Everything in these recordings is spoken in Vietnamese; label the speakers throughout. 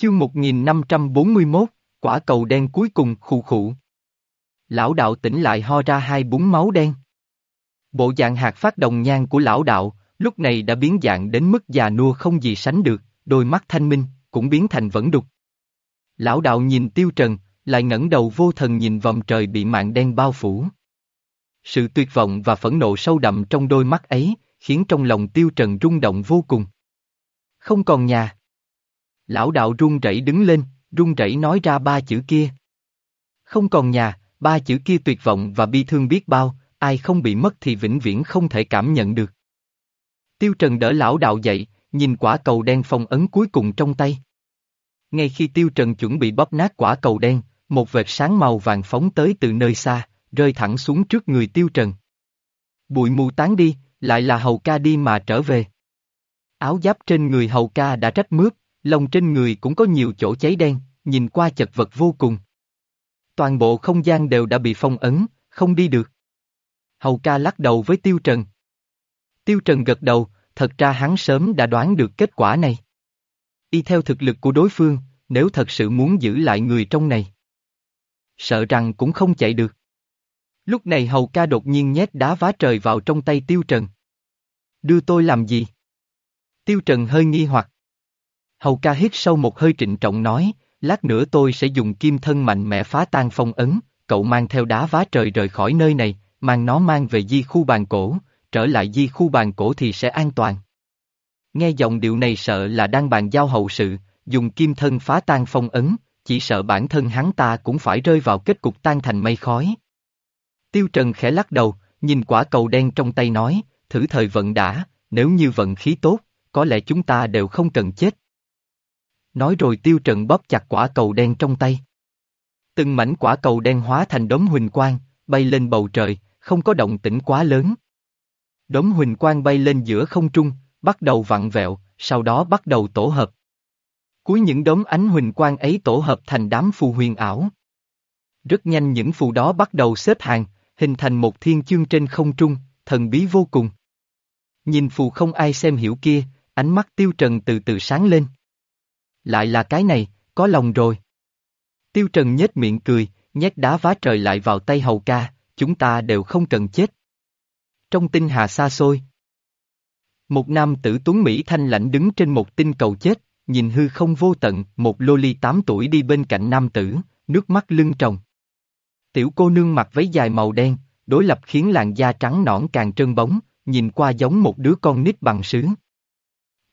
Speaker 1: Chương 1541, quả cầu đen cuối cùng khụ khụ. Lão đạo tỉnh lại ho ra hai búng máu đen. Bộ dạng hạt phát đồng nhang của lão đạo, lúc này đã biến dạng đến mức già nua không gì sánh được, đôi mắt thanh minh, cũng biến thành vẫn đục. Lão đạo nhìn tiêu trần, lại ngẩng đầu vô thần nhìn vòng trời bị mạng đen bao phủ. Sự tuyệt vọng và phẫn nộ sâu đậm trong đôi mắt ấy, khiến trong lòng tiêu trần rung động vô cùng. Không còn nhà. Lão đạo run rẩy đứng lên, run rẩy nói ra ba chữ kia. Không còn nhà, ba chữ kia tuyệt vọng và bi thương biết bao, ai không bị mất thì vĩnh viễn không thể cảm nhận được. Tiêu Trần đỡ lão đạo dậy, nhìn quả cầu đen phong ấn cuối cùng trong tay. Ngay khi Tiêu Trần chuẩn bị bóp nát quả cầu đen, một vệt sáng màu vàng phóng tới từ nơi xa, rơi thẳng xuống trước người Tiêu Trần. Bụi mù tán đi, lại là hầu ca đi mà trở về. Áo giáp trên người hầu ca đã rách mướp, lông trên người cũng có nhiều chỗ cháy đen, nhìn qua chật vật vô cùng. Toàn bộ không gian đều đã bị phong ấn, không đi được. Hầu ca lắc đầu với Tiêu Trần. Tiêu Trần gật đầu, thật ra hắn sớm đã đoán được kết quả này. Y theo thực lực của đối phương, nếu thật sự muốn giữ lại người trong này. Sợ rằng cũng không chạy được. Lúc này hầu ca đột nhiên nhét đá vá trời vào trong tay Tiêu Trần. Đưa tôi làm gì? Tiêu Trần hơi nghi hoặc. Hầu ca hít sâu một hơi trịnh trọng nói, lát nữa tôi sẽ dùng kim thân mạnh mẽ phá tan phong ấn, cậu mang theo đá vá trời rời khỏi nơi này, mang nó mang về di khu bàn cổ, trở lại di khu bàn cổ thì sẽ an toàn. Nghe giọng điệu này sợ là đang bàn giao hậu sự, dùng kim thân phá tan phong ấn, chỉ sợ bản thân hắn ta cũng phải rơi vào kết cục tan thành mây khói. Tiêu Trần khẽ lắc đầu, nhìn quả cầu đen trong tay nói, thử thời vận đã, nếu như vận khí tốt, có lẽ chúng ta đều không cần chết. Nói rồi Tiêu Trần bóp chặt quả cầu đen trong tay. Từng mảnh quả cầu đen hóa thành đốm huỳnh quang, bay lên bầu trời, không có động tĩnh quá lớn. Đốm huỳnh quang bay lên giữa không trung, bắt đầu vặn vẹo, sau đó bắt đầu tổ hợp. Cuối những đốm ánh huỳnh quang ấy tổ hợp thành đám phù huyền ảo. Rất nhanh những phù đó bắt đầu xếp hàng, hình thành một thiên chương trên không trung, thần bí vô cùng. Nhìn phù không ai xem hiểu kia, ánh mắt tiêu trần từ từ sáng lên. Lại là cái này, có lòng rồi. Tiêu trần nhếch miệng cười, nhét đá vá trời lại vào tay hầu ca, chúng ta đều không cần chết. Trong tinh hà xa xôi. Một nam tử tuấn Mỹ thanh lãnh đứng trên một tinh cầu chết, nhìn hư không vô tận, một lô ly 8 tuổi đi bên cạnh nam tử, nước mắt lưng tròng. Tiểu cô nương mặc váy dài màu đen, đối lập khiến làn da trắng nõn càng trơn bóng, nhìn qua giống một đứa con nít bằng sứ.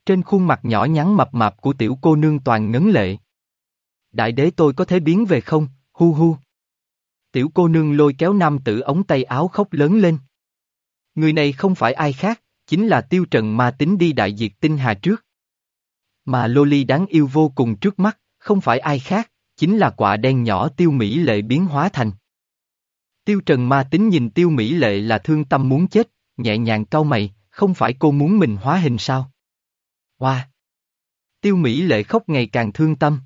Speaker 1: Trên khuôn mặt nhỏ nhắn mập mạp của tiểu cô nương toàn ngấn lệ. Đại đế tôi có thể biến về không, hu hu. Tiểu cô nương lôi kéo nam tử ống tay áo khóc lớn lên. Người này không phải ai khác, chính là tiêu trần ma tính đi đại diệt tinh hà trước. Mà Loli đáng yêu vô cùng trước mắt, không phải ai khác, chính là quả đen nhỏ tiêu mỹ lệ biến hóa thành. Tiêu trần ma tính nhìn tiêu mỹ lệ là thương tâm muốn chết, nhẹ nhàng cau mày, không phải cô muốn mình hóa hình sao? Hoa! Tiêu mỹ lệ khóc ngày càng thương tâm.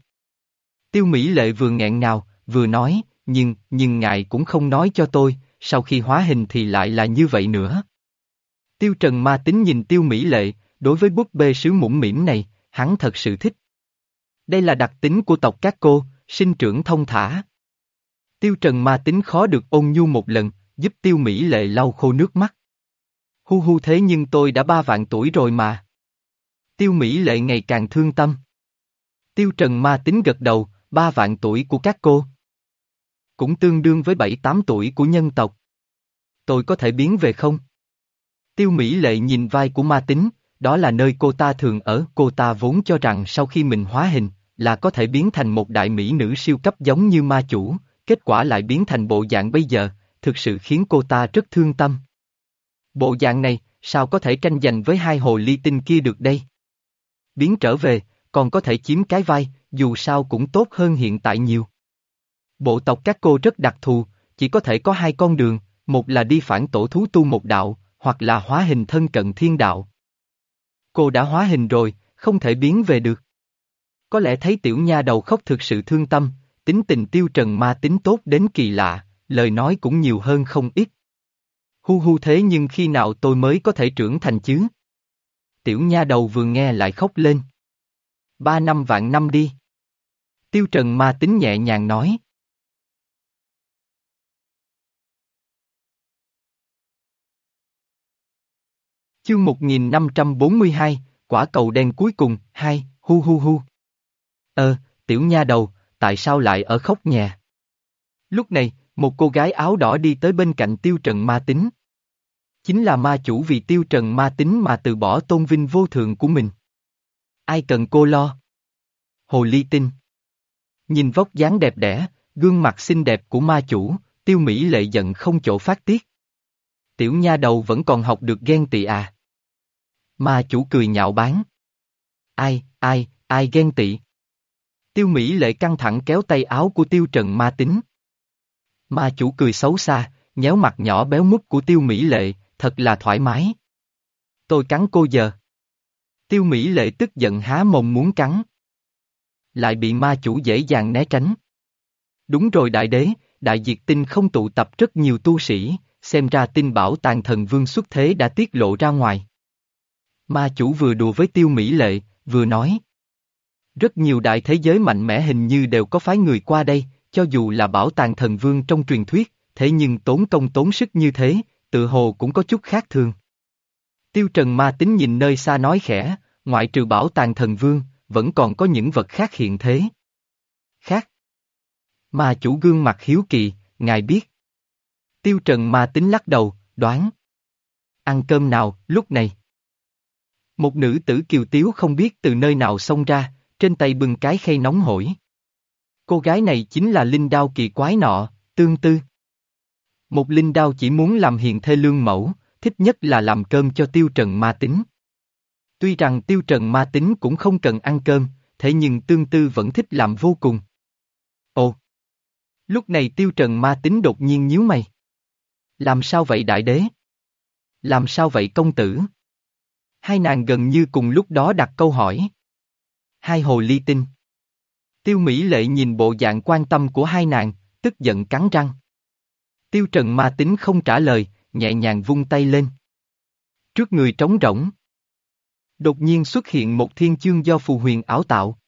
Speaker 1: Tiêu mỹ lệ vừa nghẹn ngào, vừa nói, nhưng, nhưng ngài cũng không nói cho tôi, sau khi hóa hình thì lại là như vậy nữa. Tiêu Trần ma tính nhìn Tiêu Mỹ Lệ, đối với búp bê sứ mũm mỉm này, hắn thật sự thích. Đây là đặc tính của tộc các cô, sinh trưởng thông thả. Tiêu Trần ma tính khó được ôn nhu một lần, giúp Tiêu Mỹ Lệ lau khô nước mắt. Hu hu thế nhưng tôi đã ba vạn tuổi rồi mà. Tiêu Mỹ Lệ ngày càng thương tâm. Tiêu Trần ma tính gật đầu, ba vạn tuổi của các cô. Cũng tương đương với bảy tám tuổi của nhân tộc. Tôi có thể biến về không? Tiêu Mỹ Lệ nhìn vai của ma tính, đó là nơi cô ta thường ở, cô ta vốn cho rằng sau khi mình hóa hình, là có thể biến thành một đại mỹ nữ siêu cấp giống như ma chủ, kết quả lại biến thành bộ dạng bây giờ, thực sự khiến cô ta rất thương tâm. Bộ dạng này, sao có thể tranh giành với hai hồ ly tinh kia được đây? Biến trở về, còn có thể chiếm cái vai, dù sao cũng tốt hơn hiện tại nhiều. Bộ tộc các cô rất đặc thù, chỉ có thể có hai con đường, một là đi phản tổ thú tu một đạo, hoặc là hóa hình thân cận thiên đạo. Cô đã hóa hình rồi, không thể biến về được. Có lẽ thấy tiểu nha đầu khóc thực sự thương tâm, tính tình tiêu trần ma tính tốt đến kỳ lạ, lời nói cũng nhiều hơn không ít. Hu hu thế nhưng khi nào tôi mới có thể trưởng thành chứ? Tiểu nha đầu vừa nghe lại khóc lên. Ba năm vạn năm đi. Tiêu Trần ma tính nhẹ nhàng nói. Chương 1542, quả cầu đen cuối cùng, hai, hu hu hu. Ờ, tiểu nha đầu, tại sao lại ở khóc nhà? Lúc này, một cô gái áo đỏ đi tới bên cạnh tiêu trần ma tính. Chính là ma chủ vì tiêu trần ma tính mà từ bỏ tôn vinh vô thượng của mình. Ai cần cô lo? Hồ ly tinh. Nhìn vóc dáng đẹp đẽ, gương mặt xinh đẹp của ma chủ, tiêu mỹ lệ giận không chỗ phát tiết. Tiểu nha đầu vẫn còn học được ghen tị à. Ma chủ cười nhạo báng. Ai, ai, ai ghen tị? Tiêu Mỹ lệ căng thẳng kéo tay áo của Tiêu Trần ma tính. Ma chủ cười xấu xa, nhéo mặt nhỏ béo mút của Tiêu Mỹ lệ, thật là thoải mái. Tôi cắn cô giờ. Tiêu Mỹ lệ tức giận há mồm muốn cắn. Lại bị ma chủ dễ dàng né tránh. Đúng rồi đại đế, đại diệt tinh không tụ tập rất nhiều tu sĩ, xem ra tin bảo tàng thần vương xuất thế đã tiết lộ ra ngoài. Ma chủ vừa đùa với tiêu mỹ lệ, vừa nói. Rất nhiều đại thế giới mạnh mẽ hình như đều có phái người qua đây, cho dù là bảo tàng thần vương trong truyền thuyết, thế nhưng tốn công tốn sức như thế, tự hồ cũng có chút khác thường. Tiêu Trần ma tính nhìn nơi xa nói khẽ, ngoại trừ bảo tàng thần vương, vẫn còn có những vật khác hiện thế. Khác. Mà chủ gương mặt hiếu kỳ, ngài biết. Tiêu Trần ma tính lắc đầu, đoán. Ăn cơm nào, lúc này. Một nữ tử kiều tiếu không biết từ nơi nào xông ra, trên tay bưng cái khay nóng hổi. Cô gái này chính là linh đao kỳ quái nọ, tương tư. Một linh đao chỉ muốn làm hiền thê lương mẫu, thích nhất là làm cơm cho tiêu trần ma tính. Tuy rằng tiêu trần ma tính cũng không cần ăn cơm, thế nhưng tương tư vẫn thích làm vô cùng. Ồ! Lúc này tiêu trần ma tính đột nhiên nhíu mày. Làm sao vậy đại đế? Làm sao vậy công tử? Hai nàng gần như cùng lúc đó đặt câu hỏi. Hai hồ ly tinh. Tiêu Mỹ Lệ nhìn bộ dạng quan tâm của hai nàng, tức giận cắn răng. Tiêu Trần ma tính không trả lời, nhẹ nhàng vung tay lên. Trước người trống rỗng. Đột nhiên xuất hiện một thiên chương do phù huyền ảo tạo.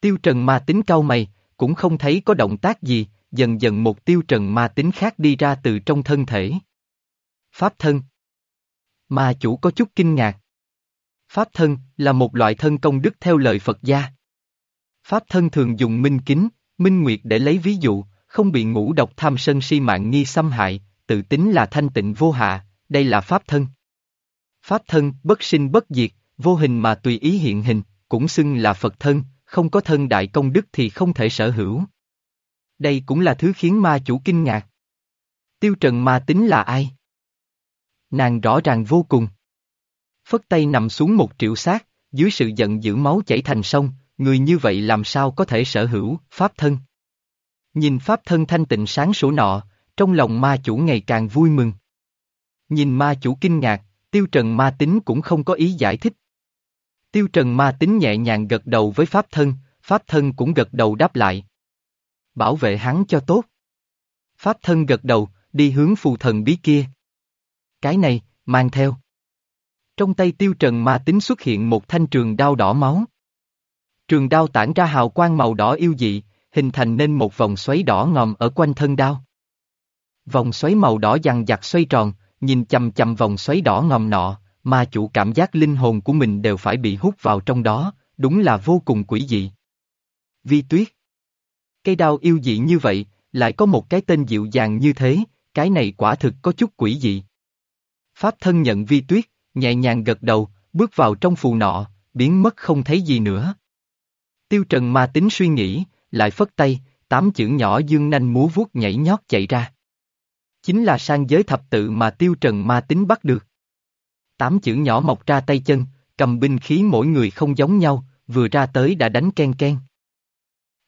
Speaker 1: Tiêu Trần ma tính cau mày, cũng không thấy có động tác gì, dần dần một tiêu trần ma tính khác đi ra từ trong thân thể. Pháp thân. Ma chủ có chút kinh ngạc. Pháp thân là một loại thân công đức theo lời Phật gia. Pháp thân thường dùng minh kính, minh nguyệt để lấy ví dụ, không bị ngũ độc tham sân si mạng nghi xâm hại, tự tính là thanh tịnh vô hạ, đây là pháp thân. Pháp thân bất sinh bất diệt, vô hình mà tùy ý hiện hình, cũng xưng là Phật thân, không có thân đại công đức thì không thể sở hữu. Đây cũng là thứ khiến ma chủ kinh ngạc. Tiêu trần ma tính là ai? Nàng rõ ràng vô cùng. Phất tay nằm xuống một triệu xác, dưới sự giận dữ máu chảy thành sông, người như vậy làm sao có thể sở hữu, pháp thân. Nhìn pháp thân thanh tịnh sáng sủa nọ, trong lòng ma chủ ngày càng vui mừng. Nhìn ma chủ kinh ngạc, tiêu trần ma tính cũng không có ý giải thích. Tiêu trần ma tính nhẹ nhàng gật đầu với pháp thân, pháp thân cũng gật đầu đáp lại. Bảo vệ hắn cho tốt. Pháp thân gật đầu, đi hướng phù thần bí kia. Cái này, mang theo. Trong tay tiêu trần ma tính xuất hiện một thanh trường đao đỏ máu. Trường đao tản ra hào quang màu đỏ yêu dị, hình thành nên một vòng xoáy đỏ ngòm ở quanh thân đao. Vòng xoáy màu đỏ dằn dặt xoay tròn, nhìn chầm chầm vòng xoáy đỏ ngòm nọ, mà chủ cảm giác linh hồn của mình đều phải bị hút vào trong đó, đúng là vô cùng quỷ dị. Vi tuyết. Cây đao yêu dị như vậy, lại có một cái tên dịu dàng như thế, cái này quả thực có chút quỷ dị. Pháp thân nhận vi tuyết, nhẹ nhàng gật đầu, bước vào trong phù nọ, biến mất không thấy gì nữa. Tiêu Trần ma tính suy nghĩ, lại phất tay, tám chữ nhỏ dương nanh múa vuốt nhảy nhót chạy ra. Chính là sang giới thập tự mà Tiêu Trần ma tính bắt được. Tám chữ nhỏ mọc ra tay chân, cầm binh khí mỗi người không giống nhau, vừa ra tới đã đánh ken ken.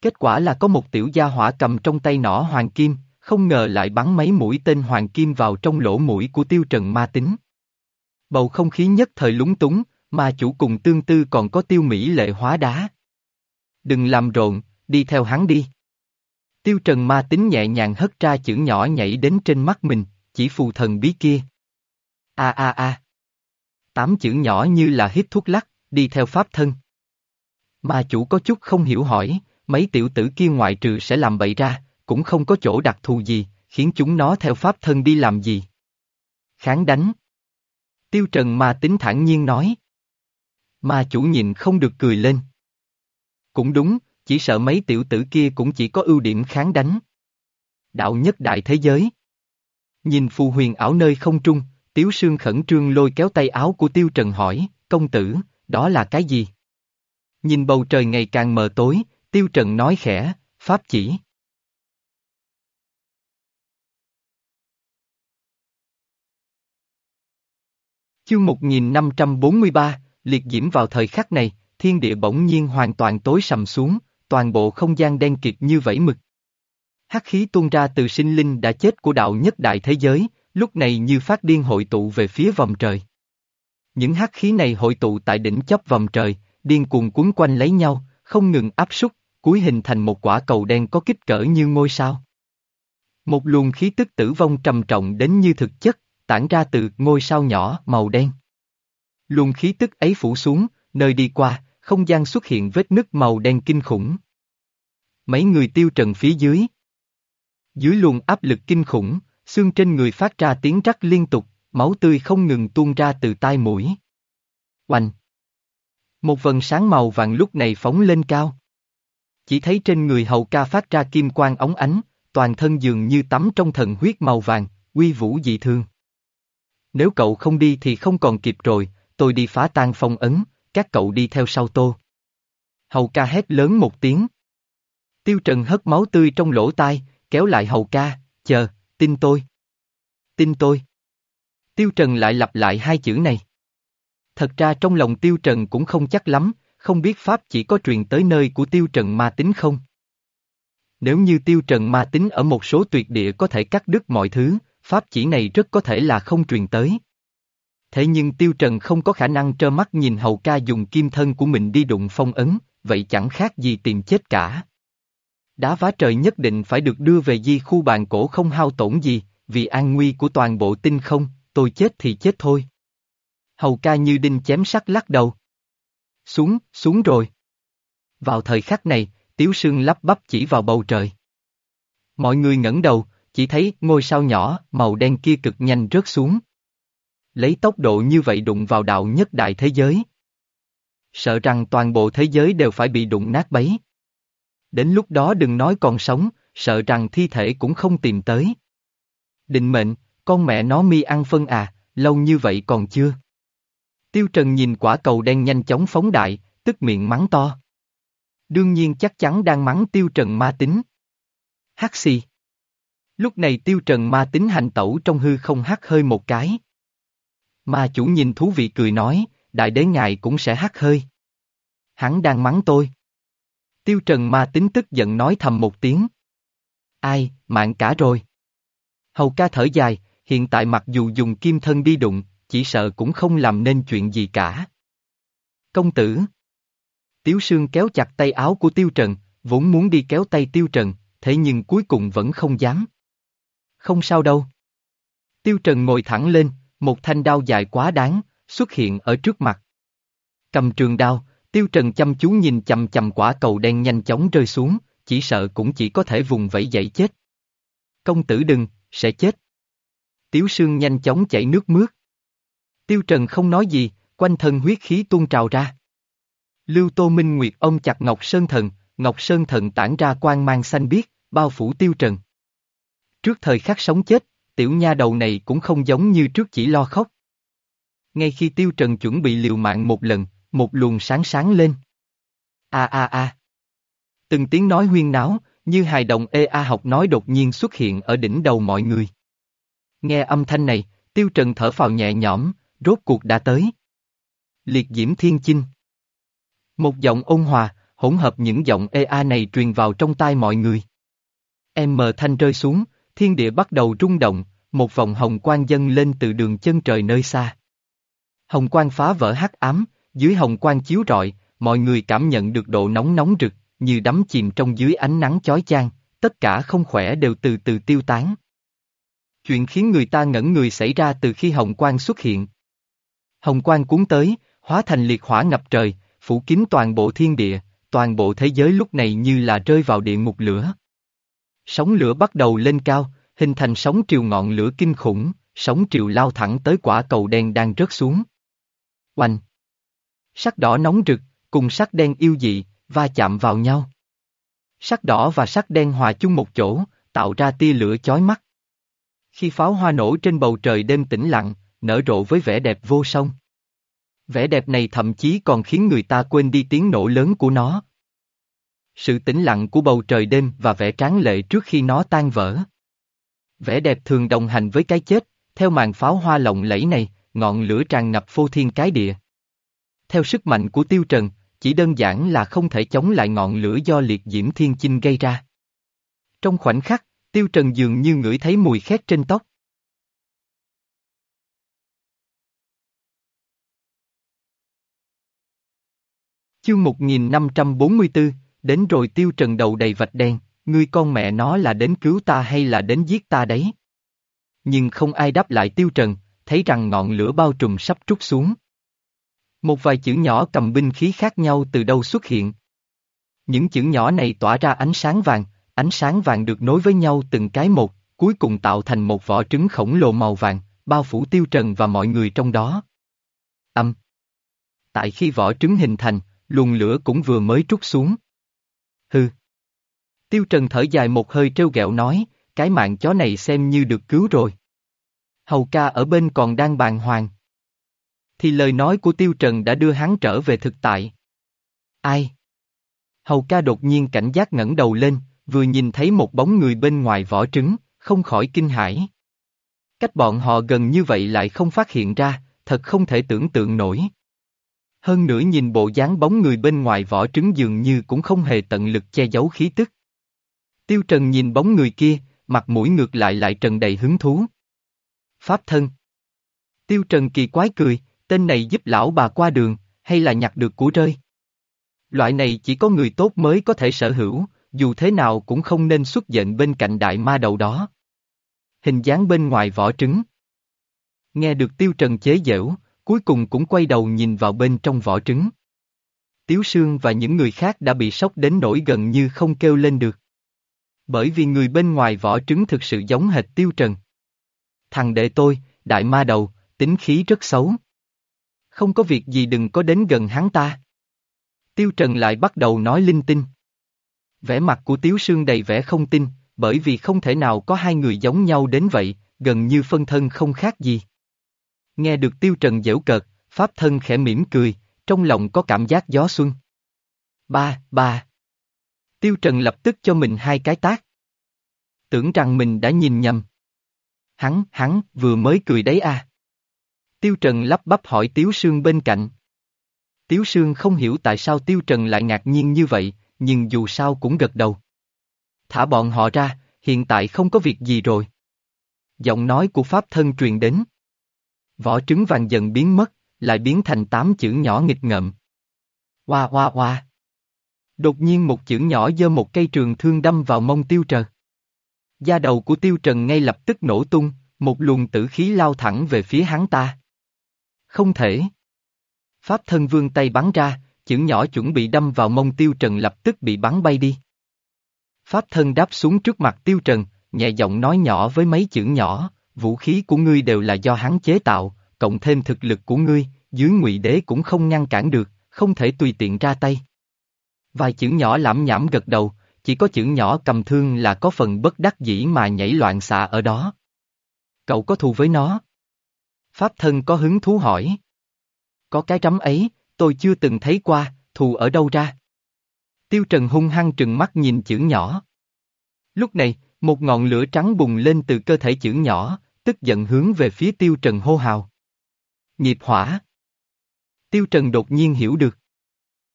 Speaker 1: Kết quả là có một tiểu gia hỏa cầm trong tay nỏ hoàng kim, không ngờ lại bắn mấy mũi tên hoàng kim vào trong lỗ mũi của tiêu trần ma tính. Bầu không khí nhất thời lúng túng, mà chủ cùng tương tư còn có tiêu mỹ lệ hóa đá. Đừng làm rộn, đi theo hắn đi. Tiêu trần ma tính nhẹ nhàng hất ra chữ nhỏ nhảy đến trên mắt mình, chỉ phù thần bí kia. A a a. Tám chữ nhỏ như là hít thuốc lắc, đi theo pháp thân. Ma chủ có chút không hiểu hỏi, mấy tiểu tử kia ngoại trừ sẽ làm bậy ra, cũng không có chỗ đặc thù gì, khiến chúng nó theo pháp thân đi làm gì. Kháng đánh. Tiêu Trần ma tính thản nhiên nói. Ma chủ nhìn không được cười lên. Cũng đúng, chỉ sợ mấy tiểu tử kia cũng chỉ có ưu điểm kháng đánh. Đạo nhất đại thế giới. Nhìn phù huyền ảo nơi không trung, Tiếu Sương khẩn trương lôi kéo tay áo của Tiêu Trần hỏi, công tử, đó là cái gì? Nhìn bầu trời ngày càng mờ tối, Tiêu Trần nói khẽ, pháp chỉ. Chương 1543, liệt diễm vào thời khắc này, thiên địa bỗng nhiên hoàn toàn tối sầm xuống, toàn bộ không gian đen kịt như vẫy mực. Hắc khí tuôn ra từ sinh linh đã chết của đạo nhất đại thế giới, lúc này như phát điên hội tụ về phía vòng trời. Những hắc khí này hội tụ tại đỉnh chóp vòng trời, điên cuồng cuốn quanh lấy nhau, không ngừng áp súc, cuối hình thành một quả cầu đen có kích cỡ như ngôi sao. Một luồng khí tức tử vong trầm trọng đến như thực chất, tản ra từ ngôi sao nhỏ màu đen. Luồng khí tức ấy phủ xuống, nơi đi qua, không gian xuất hiện vết nứt màu đen kinh khủng. Mấy người tiêu trần phía dưới. Dưới luồng áp lực kinh khủng, xương trên người phát ra tiếng rắc liên tục, máu tươi không ngừng tuôn ra từ tai mũi. Oanh! Một vần sáng màu vàng lúc này phóng lên cao. Chỉ thấy trên người hậu ca phát ra kim quang ống ánh, toàn thân dường như tắm trong thần huyết màu vàng, uy vũ dị thương. Nếu cậu không đi thì không còn kịp rồi, tôi đi phá tan phong ấn, các cậu đi theo sau tô. Hậu ca hét lớn một tiếng. Tiêu Trần hất máu tươi trong lỗ tai, kéo lại hầu ca, chờ, tin tôi. Tin tôi. Tiêu Trần lại lặp lại hai chữ này. Thật ra trong lòng Tiêu Trần cũng không chắc lắm, không biết Pháp chỉ có truyền tới nơi của Tiêu Trần ma tính không. Nếu như Tiêu Trần ma tính ở một số tuyệt địa có thể cắt đứt mọi thứ, Pháp chỉ này rất có thể là không truyền tới. Thế nhưng Tiêu Trần không có khả năng trơ mắt nhìn hầu ca dùng kim thân của mình đi đụng phong ấn, vậy chẳng khác gì tìm chết cả. Đá vá trời nhất định phải được đưa về di khu bàn cổ không hao tổn gì, vì an nguy của toàn bộ tinh không, tôi chết thì chết thôi. Hầu ca như đinh chém sắt lắc đầu. Xuống, xuống rồi. Vào thời khắc này, Tiếu Sương lắp bắp chỉ vào bầu trời. Mọi người ngẩng đầu, chỉ thấy ngôi sao nhỏ, màu đen kia cực nhanh rớt xuống. Lấy tốc độ như vậy đụng vào đạo nhất đại thế giới. Sợ rằng toàn bộ thế giới đều phải bị đụng nát bấy. Đến lúc đó đừng nói còn sống, sợ rằng thi thể cũng không tìm tới. Định mệnh, con mẹ nó mi ăn phân à, lâu như vậy còn chưa? Tiêu Trần nhìn quả cầu đen nhanh chóng phóng đại, tức miệng mắng to. Đương nhiên chắc chắn đang mắng Tiêu Trần ma tính. Hắc xì. Lúc này Tiêu Trần ma tính hành tẩu trong hư không hắt hơi một cái. Ma chủ nhìn thú vị cười nói, đại đế ngài cũng sẽ hắt hơi. Hắn đang mắng tôi. Tiêu Trần ma tính tức giận nói thầm một tiếng. Ai, mạng cả rồi. Hầu ca thở dài, hiện tại mặc dù dùng kim thân đi đụng, chỉ sợ cũng không làm nên chuyện gì cả. Công tử. Tiếu Sương kéo chặt tay áo của Tiêu Trần, vốn muốn đi kéo tay Tiêu Trần, thế nhưng cuối cùng vẫn không dám. Không sao đâu. Tiêu Trần ngồi thẳng lên, một thanh đao dài quá đáng, xuất hiện ở trước mặt. Cầm trường đao, Tiêu Trần chăm chú nhìn chầm chầm quả cầu đen nhanh chóng rơi xuống, chỉ sợ cũng chỉ có thể vùng vẫy dậy chết. Công tử đừng, sẽ chết. Tiếu Sương nhanh chóng chảy nước mướt. Tiêu Trần không nói gì, quanh thân huyết khí tuôn trào ra. Lưu Tô Minh Nguyệt ông chặt Ngọc Sơn Thần, Ngọc Sơn Thần tản ra quang mang xanh biếc, bao phủ Tiêu Trần. Trước thời khắc sống chết, tiểu nha đầu này cũng không giống như trước chỉ lo khóc. Ngay khi Tiêu Trần chuẩn bị liều mạng một lần, một luồng sáng sáng lên. A a a. Từng tiếng nói huyên náo, như hài đồng ê a học nói đột nhiên xuất hiện ở đỉnh đầu mọi người. Nghe âm thanh này, Tiêu Trần thở phào nhẹ nhõm, rốt cuộc đã tới. Liệt diễm thiên chinh. Một giọng ôn hòa, hỗn hợp những giọng ê a này truyền vào trong tai mọi người. Em mờ thanh rơi xuống, thiên địa bắt đầu rung động, một vòng hồng quang dâng lên từ đường chân trời nơi xa. Hồng quang phá vỡ hắc ám, dưới hồng quang chiếu rọi, mọi người cảm nhận được độ nóng nóng rực, như đắm chìm trong dưới ánh nắng chói chang, tất cả không khỏe đều từ từ tiêu tán. Chuyện khiến người ta ngẩn người xảy ra từ khi hồng quang xuất hiện. Hồng quang cuốn tới, hóa thành liệt hỏa ngập trời, phủ kín toàn bộ thiên địa, toàn bộ thế giới lúc này như là rơi vào địa ngục lửa. Sóng lửa bắt đầu lên cao, hình thành sóng triều ngọn lửa kinh khủng, sóng triều lao thẳng tới quả cầu đen đang rớt xuống. Oanh! Sắc đỏ nóng rực, cùng sắc đen yêu dị, va chạm vào nhau. Sắc đỏ và sắc đen hòa chung một chỗ, tạo ra tia lửa chói mắt. Khi pháo hoa nổ trên bầu trời đêm tĩnh lặng, nở rộ với vẻ đẹp vô song. Vẻ đẹp này thậm chí còn khiến người ta quên đi tiếng nổ lớn của nó. Sự tĩnh lặng của bầu trời đêm và vẻ tráng lệ trước khi nó tan vỡ. Vẻ đẹp thường đồng hành với cái chết, theo màn pháo hoa lộng lẫy này, ngọn lửa tràn ngập phô thiên cái địa. Theo sức mạnh của tiêu trần, chỉ đơn giản là không thể chống lại ngọn lửa do liệt diễm thiên chinh gây ra. Trong khoảnh khắc, tiêu trần dường như ngửi thấy mùi khét trên tóc. Chương 1544, đến rồi tiêu trần đầu đầy vạch đen, ngươi con mẹ nó là đến cứu ta hay là đến giết ta đấy? Nhưng không ai đáp lại tiêu trần, thấy rằng ngọn lửa bao trùm sắp trút xuống. Một vài chữ nhỏ cầm binh khí khác nhau từ đâu xuất hiện. Những chữ nhỏ này tỏa ra ánh sáng vàng, ánh sáng vàng được nối với nhau từng cái một, cuối cùng tạo thành một vỏ trứng khổng lồ màu vàng, bao phủ tiêu trần và mọi người trong đó. Âm. Tại khi vỏ trứng hình thành, luồng lửa cũng vừa mới trút xuống. Hừ. Tiêu Trần thở dài một hơi trêu ghẹo nói, cái mạng chó này xem như được cứu rồi. Hầu ca ở bên còn đang bàn hoàng. Thì lời nói của Tiêu Trần đã đưa hắn trở về thực tại. Ai? Hầu ca đột nhiên cảnh giác ngẩng đầu lên, vừa nhìn thấy một bóng người bên ngoài vỏ trứng, không khỏi kinh hãi. Cách bọn họ gần như vậy lại không phát hiện ra, thật không thể tưởng tượng nổi. Hơn nữa nhìn bộ dáng bóng người bên ngoài vỏ trứng dường như cũng không hề tận lực che giấu khí tức. Tiêu Trần nhìn bóng người kia, mặt mũi ngược lại lại trần đầy hứng thú. Pháp thân. Tiêu Trần kỳ quái cười, tên này giúp lão bà qua đường, hay là nhặt được của rơi. Loại này chỉ có người tốt mới có thể sở hữu, dù thế nào cũng không nên xuất hiện bên cạnh đại ma đầu đó. Hình dáng bên ngoài vỏ trứng. Nghe được Tiêu Trần chế giễu, cuối cùng cũng quay đầu nhìn vào bên trong vỏ trứng. Tiếu Sương và những người khác đã bị sốc đến nỗi gần như không kêu lên được. Bởi vì người bên ngoài vỏ trứng thực sự giống hệt Tiêu Trần. Thằng đệ tôi, đại ma đầu, tính khí rất xấu. Không có việc gì đừng có đến gần hắn ta. Tiêu Trần lại bắt đầu nói linh tinh. Vẻ mặt của Tiếu Sương đầy vẻ không tin, bởi vì không thể nào có hai người giống nhau đến vậy, gần như phân thân không khác gì. Nghe được Tiêu Trần dễu cợt, Pháp thân khẽ mỉm cười, trong lòng có cảm giác gió xuân. Ba, ba. Tiêu Trần lập tức cho mình hai cái tác. Tưởng rằng mình đã nhìn nhầm. Hắn, hắn, vừa mới cười đấy à. Tiêu Trần lắp bắp hỏi Tiếu Sương bên cạnh. Tiếu Sương không hiểu tại sao Tiêu Trần lại ngạc nhiên như vậy, nhưng dù sao cũng gật đầu. Thả bọn họ ra, hiện tại không có việc gì rồi. Giọng nói của Pháp thân truyền đến. Vỏ trứng vàng dần biến mất, lại biến thành tám chữ nhỏ nghịch ngợm. Hoa hoa hoa. Đột nhiên một chữ nhỏ giơ một cây trường thương đâm vào mông tiêu trần. Da đầu của tiêu trần ngay lập tức nổ tung, một luồng tử khí lao thẳng về phía hắn ta. Không thể. Pháp thân vương tay bắn ra, chữ nhỏ chuẩn bị đâm vào mông tiêu trần lập tức bị bắn bay đi. Pháp thân đáp xuống trước mặt tiêu trần, nhẹ giọng nói nhỏ với mấy chữ nhỏ, vũ khí của ngươi đều là do hắn chế tạo, cộng thêm thực lực của ngươi, dưới ngụy đế cũng không ngăn cản được, không thể tùy tiện ra tay. Vài chữ nhỏ lãm nhảm gật đầu, chỉ có chữ nhỏ cầm thương là có phần bất đắc dĩ mà nhảy loạn xạ ở đó. Cậu có thù với nó? Pháp thân có hứng thú hỏi. Có cái trắm ấy, tôi chưa từng thấy qua, thù ở đâu ra? Tiêu Trần hung hăng trừng mắt nhìn chữ nhỏ. Lúc này, một ngọn lửa trắng bùng lên từ cơ thể chữ nhỏ, tức giận hướng về phía Tiêu Trần hô hào. Nghiệp hỏa. Tiêu Trần đột nhiên hiểu được.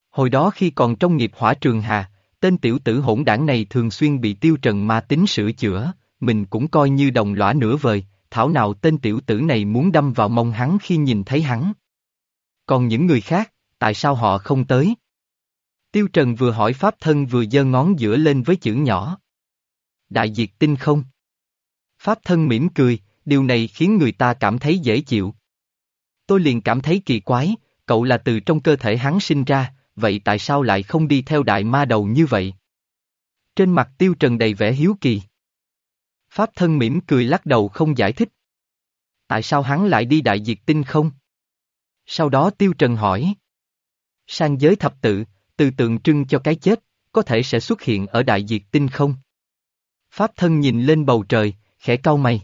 Speaker 1: Hồi đó khi còn trong nghiệp hỏa trường hà, tên tiểu tử hỗn đảng này thường xuyên bị Tiêu Trần ma tính sửa chữa, mình cũng coi như đồng lõa nửa vời, thảo nào tên tiểu tử này muốn đâm vào mông hắn khi nhìn thấy hắn. Còn những người khác, tại sao họ không tới? Tiêu Trần vừa hỏi Pháp Thân vừa giơ ngón giữa lên với chữ nhỏ. Đại diệt tinh không? Pháp Thân mỉm cười, điều này khiến người ta cảm thấy dễ chịu. Tôi liền cảm thấy kỳ quái, cậu là từ trong cơ thể hắn sinh ra, vậy tại sao lại không đi theo đại ma đầu như vậy? Trên mặt tiêu trần đầy vẻ hiếu kỳ. Pháp thân mỉm cười lắc đầu không giải thích. Tại sao hắn lại đi đại diệt tinh không? Sau đó tiêu trần hỏi. Sang giới thập tự, từ tượng trưng cho cái chết, có thể sẽ xuất hiện ở đại diệt tinh không? Pháp thân nhìn lên bầu trời, khẽ cau mày.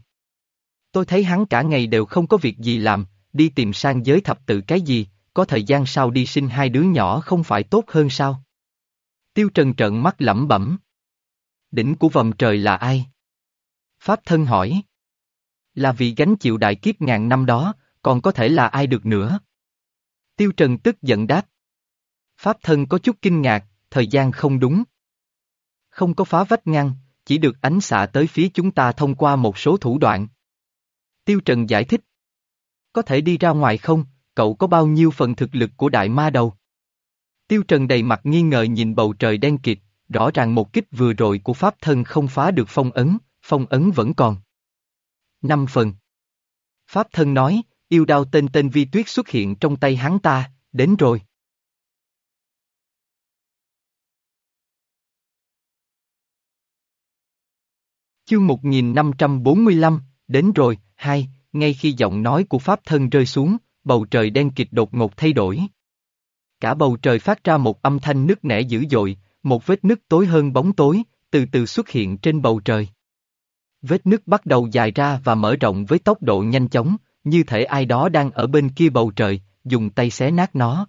Speaker 1: Tôi thấy hắn cả ngày đều không có việc gì làm, đi tìm sang giới thập tự cái gì, có thời gian sau đi sinh hai đứa nhỏ không phải tốt hơn sao? Tiêu Trần trợn mắt lẩm bẩm. Đỉnh của vòng trời là ai? Pháp thân hỏi. Là vì gánh chịu đại kiếp ngàn năm đó, còn có thể là ai được nữa? Tiêu Trần tức giận đáp. Pháp thân có chút kinh ngạc, thời gian không đúng. Không có phá vách ngăn, chỉ được ánh xạ tới phía chúng ta thông qua một số thủ đoạn. Tiêu Trần giải thích. Có thể đi ra ngoài không, cậu có bao nhiêu phần thực lực của đại ma đầu? Tiêu Trần đầy mặt nghi ngờ nhìn bầu trời đen kịt, rõ ràng một kích vừa rồi của Pháp thân không phá được phong ấn, phong ấn vẫn còn. Năm phần. Pháp thân nói, yêu đao tên tên vi tuyết xuất hiện trong tay hắn ta, đến rồi. Chương 1545, đến rồi, hai, ngay khi giọng nói của Pháp thân rơi xuống, bầu trời đen kịch đột ngột thay đổi. Cả bầu trời phát ra một âm thanh nứt nẻ dữ dội, một vết nứt tối hơn bóng tối, từ từ xuất hiện trên bầu trời. Vết nứt bắt đầu dài ra và mở rộng với tốc độ nhanh chóng, như thể ai đó đang ở bên kia bầu trời, dùng tay xé nát nó.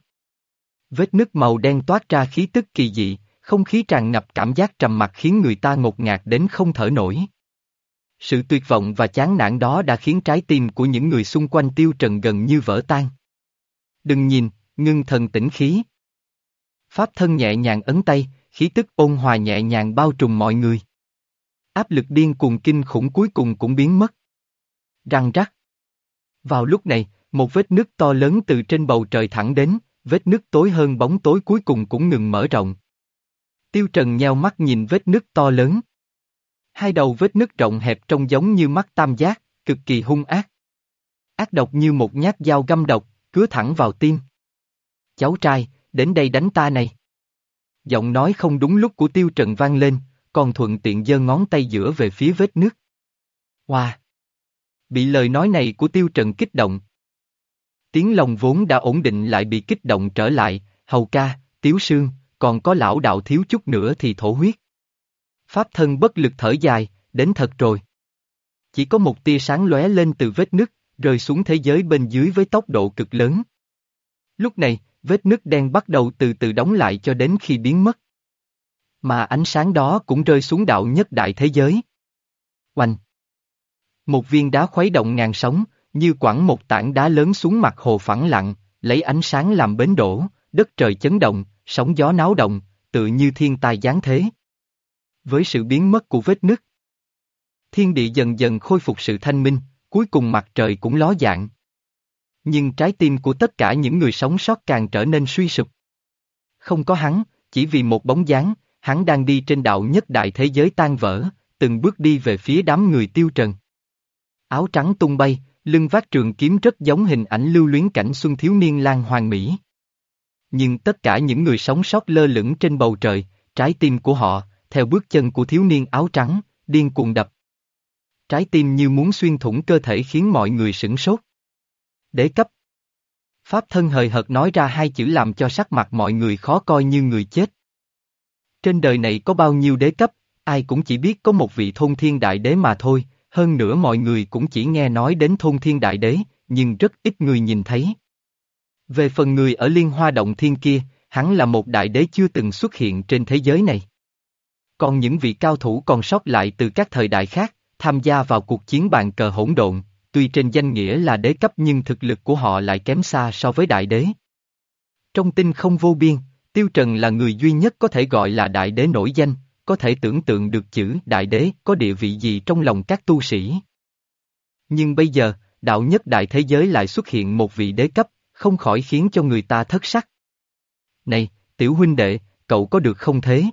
Speaker 1: Vết nứt màu đen toát ra khí tức kỳ dị, không khí tràn ngập cảm giác trầm mặc khiến người ta ngột ngạt đến không thở nổi. Sự tuyệt vọng và chán nản đó đã khiến trái tim của những người xung quanh tiêu trần gần như vỡ tan. Đừng nhìn, ngưng thần tĩnh khí. Pháp thân nhẹ nhàng ấn tay, khí tức ôn hòa nhẹ nhàng bao trùm mọi người. Áp lực điên cuồng kinh khủng cuối cùng cũng biến mất. Răng rắc. Vào lúc này, một vết nứt to lớn từ trên bầu trời thẳng đến, vết nứt tối hơn bóng tối cuối cùng cũng ngừng mở rộng. Tiêu Trần nheo mắt nhìn vết nứt to lớn. Hai đầu vết nứt rộng hẹp trông giống như mắt tam giác, cực kỳ hung ác. Ác độc như một nhát dao găm độc, cứa thẳng vào tim. Cháu trai, đến đây đánh ta này. Giọng nói không đúng lúc của Tiêu Trần vang lên, còn thuận tiện giơ ngón tay giữa về phía vết nước. Hoa! Bị lời nói này của Tiêu Trần kích động. Tiếng lòng vốn đã ổn định lại bị kích động trở lại, hầu ca, tiếu sương, còn có lão đạo thiếu chút nữa thì thổ huyết. Pháp thân bất lực thở dài, đến thật rồi. Chỉ có một tia sáng lóe lên từ vết nứt, rơi xuống thế giới bên dưới với tốc độ cực lớn. Lúc này, vết nứt đen bắt đầu từ từ đóng lại cho đến khi biến mất. Mà ánh sáng đó cũng rơi xuống đạo nhất đại thế giới. Oanh! Một viên đá khuấy động ngàn sóng, như quẳng một tảng đá lớn xuống mặt hồ phẳng lặng, lấy ánh sáng làm bến đổ, đất trời chấn động, sóng gió náo động, tự như thiên tai giáng thế. Với sự biến mất của vết nứt, thiên địa dần dần khôi phục sự thanh minh, cuối cùng mặt trời cũng ló dạng. Nhưng trái tim của tất cả những người sống sót càng trở nên suy sụp. Không có hắn, chỉ vì một bóng dáng, hắn đang đi trên đạo nhất đại thế giới tan vỡ, từng bước đi về phía đám người tiêu trần. Áo trắng tung bay, lưng vác trường kiếm rất giống hình ảnh lưu luyến cảnh xuân thiếu niên lang hoàng mỹ. Nhưng tất cả những người sống sót lơ lửng trên bầu trời, trái tim của họ, theo bước chân của thiếu niên áo trắng, điên cuồng đập. Trái tim như muốn xuyên thủng cơ thể khiến mọi người sửng sốt. Đế cấp. Pháp thân hời hợt nói ra hai chữ làm cho sắc mặt mọi người khó coi như người chết. Trên đời này có bao nhiêu đế cấp, ai cũng chỉ biết có một vị thôn thiên đại đế mà thôi, hơn nữa mọi người cũng chỉ nghe nói đến thôn thiên đại đế, nhưng rất ít người nhìn thấy. Về phần người ở liên hoa động thiên kia, hắn là một đại đế chưa từng xuất hiện trên thế giới này. Còn những vị cao thủ còn sót lại từ các thời đại khác, tham gia vào cuộc chiến bàn cờ hỗn độn, tuy trên danh nghĩa là đế cấp nhưng thực lực của họ lại kém xa so với đại đế. Trong tinh không vô biên, Tiêu Trần là người duy nhất có thể gọi là đại đế nổi danh, có thể tưởng tượng được chữ đại đế có địa vị gì trong lòng các tu sĩ. Nhưng bây giờ, đạo nhất đại thế giới lại xuất hiện một vị đế cấp, không khỏi khiến cho người ta thất sắc. Này, tiểu huynh đệ, cậu có được không thế?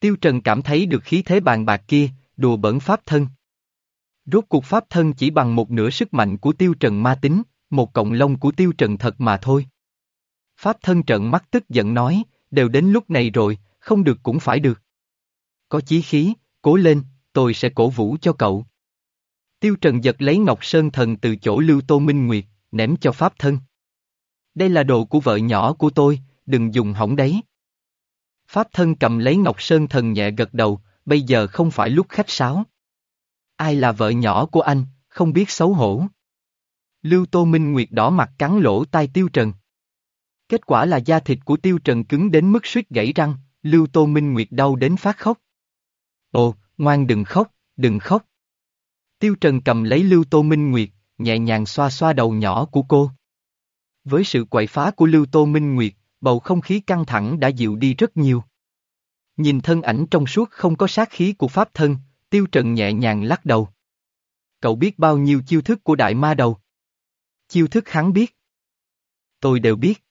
Speaker 1: Tiêu Trần cảm thấy được khí thế bàn bạc kia, đùa bẩn pháp thân. Rốt cuộc pháp thân chỉ bằng một nửa sức mạnh của Tiêu Trần ma tính, một cộng lông của Tiêu Trần thật mà thôi. Pháp thân trợn mắt tức giận nói, đều đến lúc này rồi, không được cũng phải được. Có chí khí, cố lên, tôi sẽ cổ vũ cho cậu. Tiêu Trần giật lấy Ngọc Sơn Thần từ chỗ Lưu Tô Minh Nguyệt, ném cho Pháp thân. Đây là đồ của vợ nhỏ của tôi, đừng dùng hỏng đấy. Pháp thân cầm lấy Ngọc Sơn Thần nhẹ gật đầu, bây giờ không phải lúc khách sáo. Ai là vợ nhỏ của anh, không biết xấu hổ. Lưu Tô Minh Nguyệt đỏ mặt cắn lỗ tai Tiêu Trần. Kết quả là da thịt của Tiêu Trần cứng đến mức suýt gãy răng, Lưu Tô Minh Nguyệt đau đến phát khóc. Ồ, ngoan đừng khóc, đừng khóc. Tiêu Trần cầm lấy Lưu Tô Minh Nguyệt, nhẹ nhàng xoa xoa đầu nhỏ của cô. Với sự quậy phá của Lưu Tô Minh Nguyệt, bầu không khí căng thẳng đã dịu đi rất nhiều. Nhìn thân ảnh trong suốt không có sát khí của Pháp thân, Tiêu Trần nhẹ nhàng lắc đầu. Cậu biết bao nhiêu chiêu thức của đại ma đầu? Chiêu thức hắn biết. Tôi đều biết.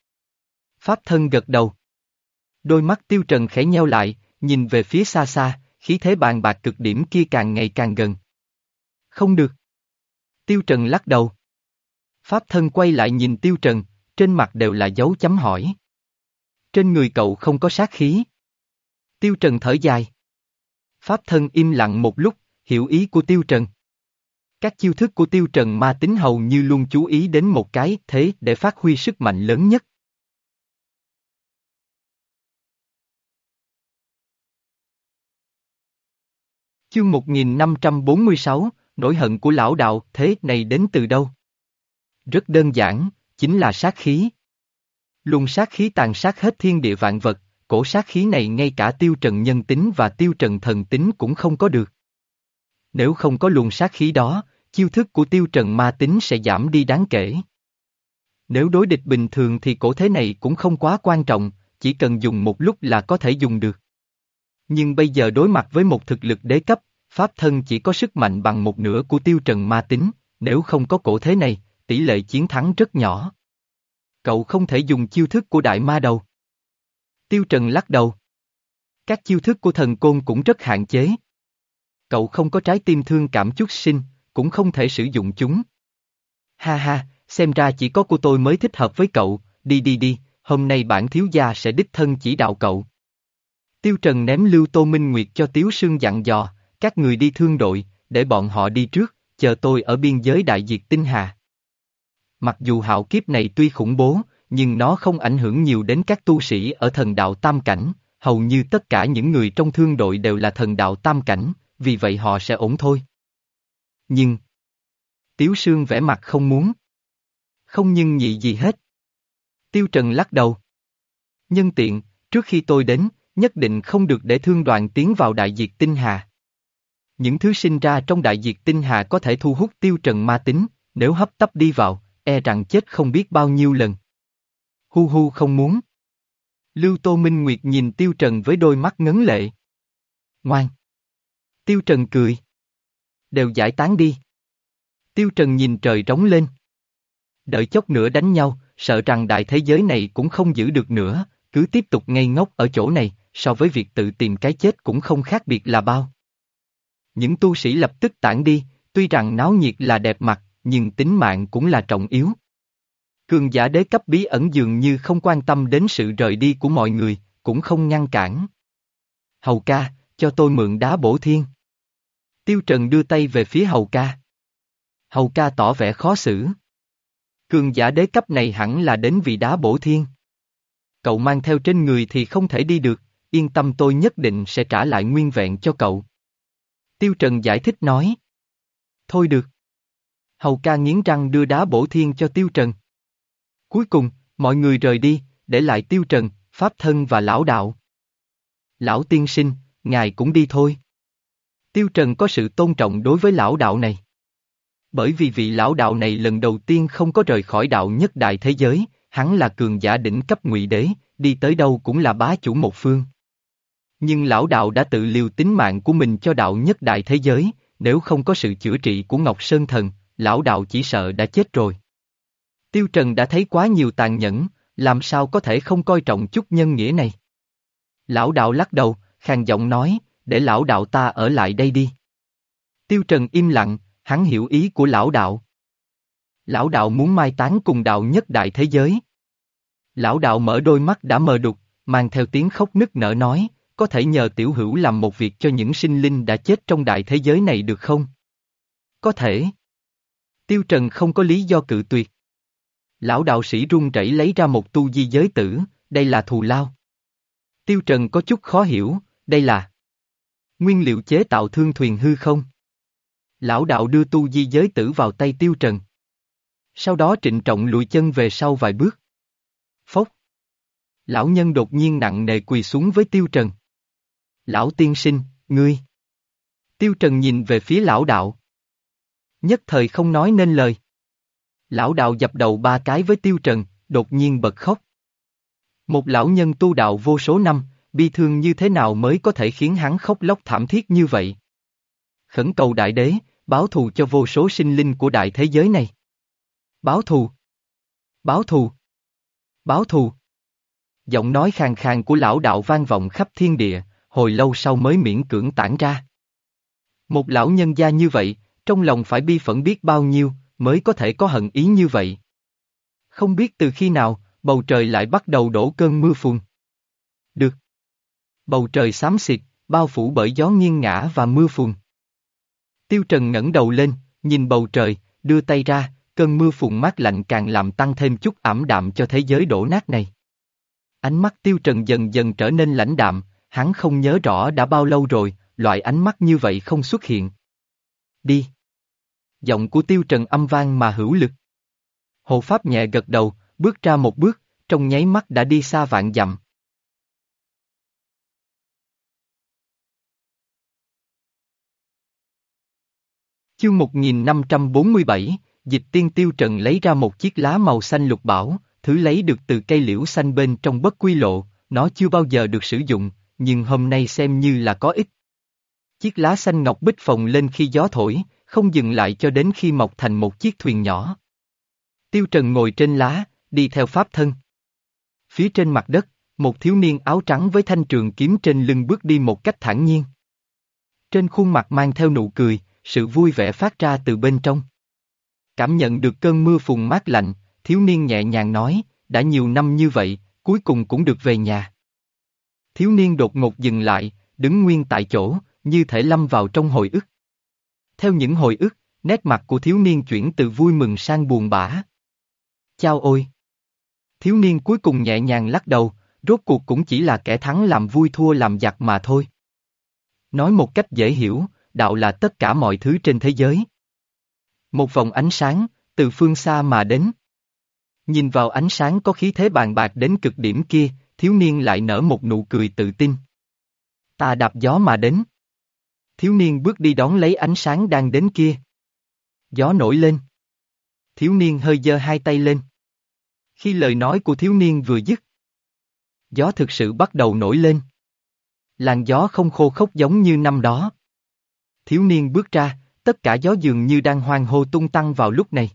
Speaker 1: Pháp thân gật đầu. Đôi mắt Tiêu Trần khẽ nheo lại, nhìn về phía xa xa, khí thế bàn bạc cực điểm kia càng ngày càng gần. Không được. Tiêu Trần lắc đầu. Pháp thân quay lại nhìn Tiêu Trần, trên mặt đều là dấu chấm hỏi. Trên người cậu không có sát khí. Tiêu Trần thở dài. Pháp thân im lặng một lúc, hiểu ý của Tiêu Trần. Các chiêu thức của Tiêu Trần ma tính hầu như luôn chú ý đến một cái thế để phát huy sức mạnh lớn nhất. Chương 1546, nỗi hận của lão đạo thế này đến từ đâu? Rất đơn giản, chính là sát khí. Luồng sát khí tàn sát hết thiên địa vạn vật, cổ sát khí này ngay cả tiêu trần nhân tính và tiêu trần thần tính cũng không có được. Nếu không có luồng sát khí đó, chiêu thức của tiêu trần ma tính sẽ giảm đi đáng kể. Nếu đối địch bình thường thì cổ thế này cũng không quá quan trọng, chỉ cần dùng một lúc là có thể dùng được. Nhưng bây giờ đối mặt với một thực lực đế cấp, Pháp thân chỉ có sức mạnh bằng một nửa của tiêu trần ma tính, nếu không có cổ thế này, tỷ lệ chiến thắng rất nhỏ. Cậu không thể dùng chiêu thức của đại ma đầu. Tiêu trần lắc đầu. Các chiêu thức của thần côn cũng rất hạn chế. Cậu không có trái tim thương cảm chút sinh, cũng không thể sử dụng chúng. Ha ha, xem ra chỉ có của tôi mới thích hợp với cậu, đi đi đi, hôm nay bản thiếu gia sẽ đích thân chỉ đạo cậu. Tiêu Trần ném Lưu Tô Minh Nguyệt cho Tiếu Sương dặn dò, các người đi thương đội, để bọn họ đi trước, chờ tôi ở biên giới đại diệt tinh hà. Mặc dù hạo kiếp này tuy khủng bố, nhưng nó không ảnh hưởng nhiều đến các tu sĩ ở thần đạo tam cảnh, hầu như tất cả những người trong thương đội đều là thần đạo tam cảnh, vì vậy họ sẽ ổn thôi. Nhưng... Tiếu Sương vẽ mặt không muốn. Không nhưng nhị gì hết. Tiêu Trần lắc đầu. Nhân tiện, trước khi tôi đến, nhất định không được để thương đoàn tiến vào đại diệt tinh hà. Những thứ sinh ra trong đại diệt tinh hà có thể thu hút tiêu trần ma tính, nếu hấp tấp đi vào, e rằng chết không biết bao nhiêu lần. Hu hu không muốn. Lưu Tô Minh Nguyệt nhìn tiêu trần với đôi mắt ngấn lệ. Ngoan. Tiêu trần cười. Đều giải tán đi. Tiêu trần nhìn trời trống lên. Đợi chốc nữa đánh nhau, sợ rằng đại thế giới này cũng không giữ được nữa, cứ tiếp tục ngây ngốc ở chỗ này, so với việc tự tìm cái chết cũng không khác biệt là bao. Những tu sĩ lập tức tản đi, tuy rằng náo nhiệt là đẹp mặt, nhưng tính mạng cũng là trọng yếu. Cường giả đế cấp bí ẩn dường như không quan tâm đến sự rời đi của mọi người, cũng không ngăn cản. Hầu ca, cho tôi mượn đá bổ thiên. Tiêu Trần đưa tay về phía hầu ca. Hầu ca tỏ vẻ khó xử. Cường giả đế cấp này hẳn là đến vì đá bổ thiên. Cậu mang theo trên người thì không thể đi được, yên tâm tôi nhất định sẽ trả lại nguyên vẹn cho cậu. Tiêu Trần giải thích nói. Thôi được. Hầu ca nghiến răng đưa đá bổ thiên cho Tiêu Trần. Cuối cùng, mọi người rời đi, để lại Tiêu Trần, Pháp Thân và Lão Đạo. Lão tiên sinh, ngài cũng đi thôi. Tiêu Trần có sự tôn trọng đối với lão đạo này. Bởi vì vị lão đạo này lần đầu tiên không có rời khỏi đạo nhất đại thế giới, hắn là cường giả đỉnh cấp ngụy đế, đi tới đâu cũng là bá chủ một phương. Nhưng lão đạo đã tự liều tính mạng của mình cho đạo nhất đại thế giới, nếu không có sự chữa trị của Ngọc Sơn Thần, lão đạo chỉ sợ đã chết rồi. Tiêu Trần đã thấy quá nhiều tàn nhẫn, làm sao có thể không coi trọng chút nhân nghĩa này. Lão đạo lắc đầu, khàn giọng nói, để lão đạo ta ở lại đây đi. Tiêu Trần im lặng, hắn hiểu ý của lão đạo. Lão đạo muốn mai táng cùng đạo nhất đại thế giới. Lão đạo mở đôi mắt đã mờ đục, mang theo tiếng khóc nức nở nói, có thể nhờ tiểu hữu làm một việc cho những sinh linh đã chết trong đại thế giới này được không? Có thể. Tiêu Trần không có lý do cự tuyệt. Lão đạo sĩ run rẩy lấy ra một tu di giới tử, đây là thù lao. Tiêu Trần có chút khó hiểu, đây là nguyên liệu chế tạo thương thuyền hư không? Lão đạo đưa tu di giới tử vào tay Tiêu Trần. Sau đó trịnh trọng lùi chân về sau vài bước. Phốc. Lão nhân đột nhiên nặng nề quỳ xuống với Tiêu Trần. Lão tiên sinh, ngươi. Tiêu Trần nhìn về phía lão đạo. Nhất thời không nói nên lời. Lão đạo dập đầu ba cái với Tiêu Trần, đột nhiên bật khóc. Một lão nhân tu đạo vô số năm, bi thương như thế nào mới có thể khiến hắn khóc lóc thảm thiết như vậy? Khẩn cầu đại đế, báo thù cho vô số sinh linh của đại thế giới này. Báo thù. Báo thù. Báo thù. Giọng nói khàn khàn của lão đạo vang vọng khắp thiên địa, hồi lâu sau mới miễn cưỡng tản ra. Một lão nhân gia như vậy, trong lòng phải bi phẫn biết bao nhiêu, mới có thể có hận ý như vậy. Không biết từ khi nào, bầu trời lại bắt đầu đổ cơn mưa phùn. Được. Bầu trời xám xịt, bao phủ bởi gió nghiêng ngã và mưa phùn. Tiêu Trần ngẩng đầu lên, nhìn bầu trời, đưa tay ra, cơn mưa phùn mát lạnh càng làm tăng thêm chút ảm đạm cho thế giới đổ nát này. Ánh mắt Tiêu Trần dần dần trở nên lãnh đạm, hắn không nhớ rõ đã bao lâu rồi, loại ánh mắt như vậy không xuất hiện. Đi. Giọng của Tiêu Trần âm vang mà hữu lực. Hồ Pháp nhẹ gật đầu, bước ra một bước, trong nháy mắt đã đi xa vạn dặm. Chương 1547, Dịch Tiên Tiêu Trần lấy ra một chiếc lá màu xanh lục bảo, thứ lấy được từ cây liễu xanh bên trong bất quy lộ, nó chưa bao giờ được sử dụng, nhưng hôm nay xem như là có ích. Chiếc lá xanh ngọc bích phồng lên khi gió thổi, không dừng lại cho đến khi mọc thành một chiếc thuyền nhỏ. Tiêu Trần ngồi trên lá, đi theo pháp thân. Phía trên mặt đất, một thiếu niên áo trắng với thanh trường kiếm trên lưng bước đi một cách thản nhiên. Trên khuôn mặt mang theo nụ cười, sự vui vẻ phát ra từ bên trong. Cảm nhận được cơn mưa phùn mát lạnh, thiếu niên nhẹ nhàng nói, đã nhiều năm như vậy, cuối cùng cũng được về nhà. Thiếu niên đột ngột dừng lại, đứng nguyên tại chỗ, như thể lâm vào trong hồi ức. Theo những hồi ức, nét mặt của thiếu niên chuyển từ vui mừng sang buồn bã. Chao ôi! Thiếu niên cuối cùng nhẹ nhàng lắc đầu, rốt cuộc cũng chỉ là kẻ thắng làm vui thua làm giặc mà thôi. Nói một cách dễ hiểu, đạo là tất cả mọi thứ trên thế giới. Một vòng ánh sáng, từ phương xa mà đến. Nhìn vào ánh sáng có khí thế bàn bạc đến cực điểm kia, thiếu niên lại nở một nụ cười tự tin. Ta đạp gió mà đến. Thiếu niên bước đi đón lấy ánh sáng đang đến kia. Gió nổi lên. Thiếu niên hơi giơ hai tay lên. Khi lời nói của thiếu niên vừa dứt, gió thực sự bắt đầu nổi lên. Làn gió không khô khốc giống như năm đó. Thiếu niên bước ra, tất cả gió dường như đang hoang hô tung tăng vào lúc này.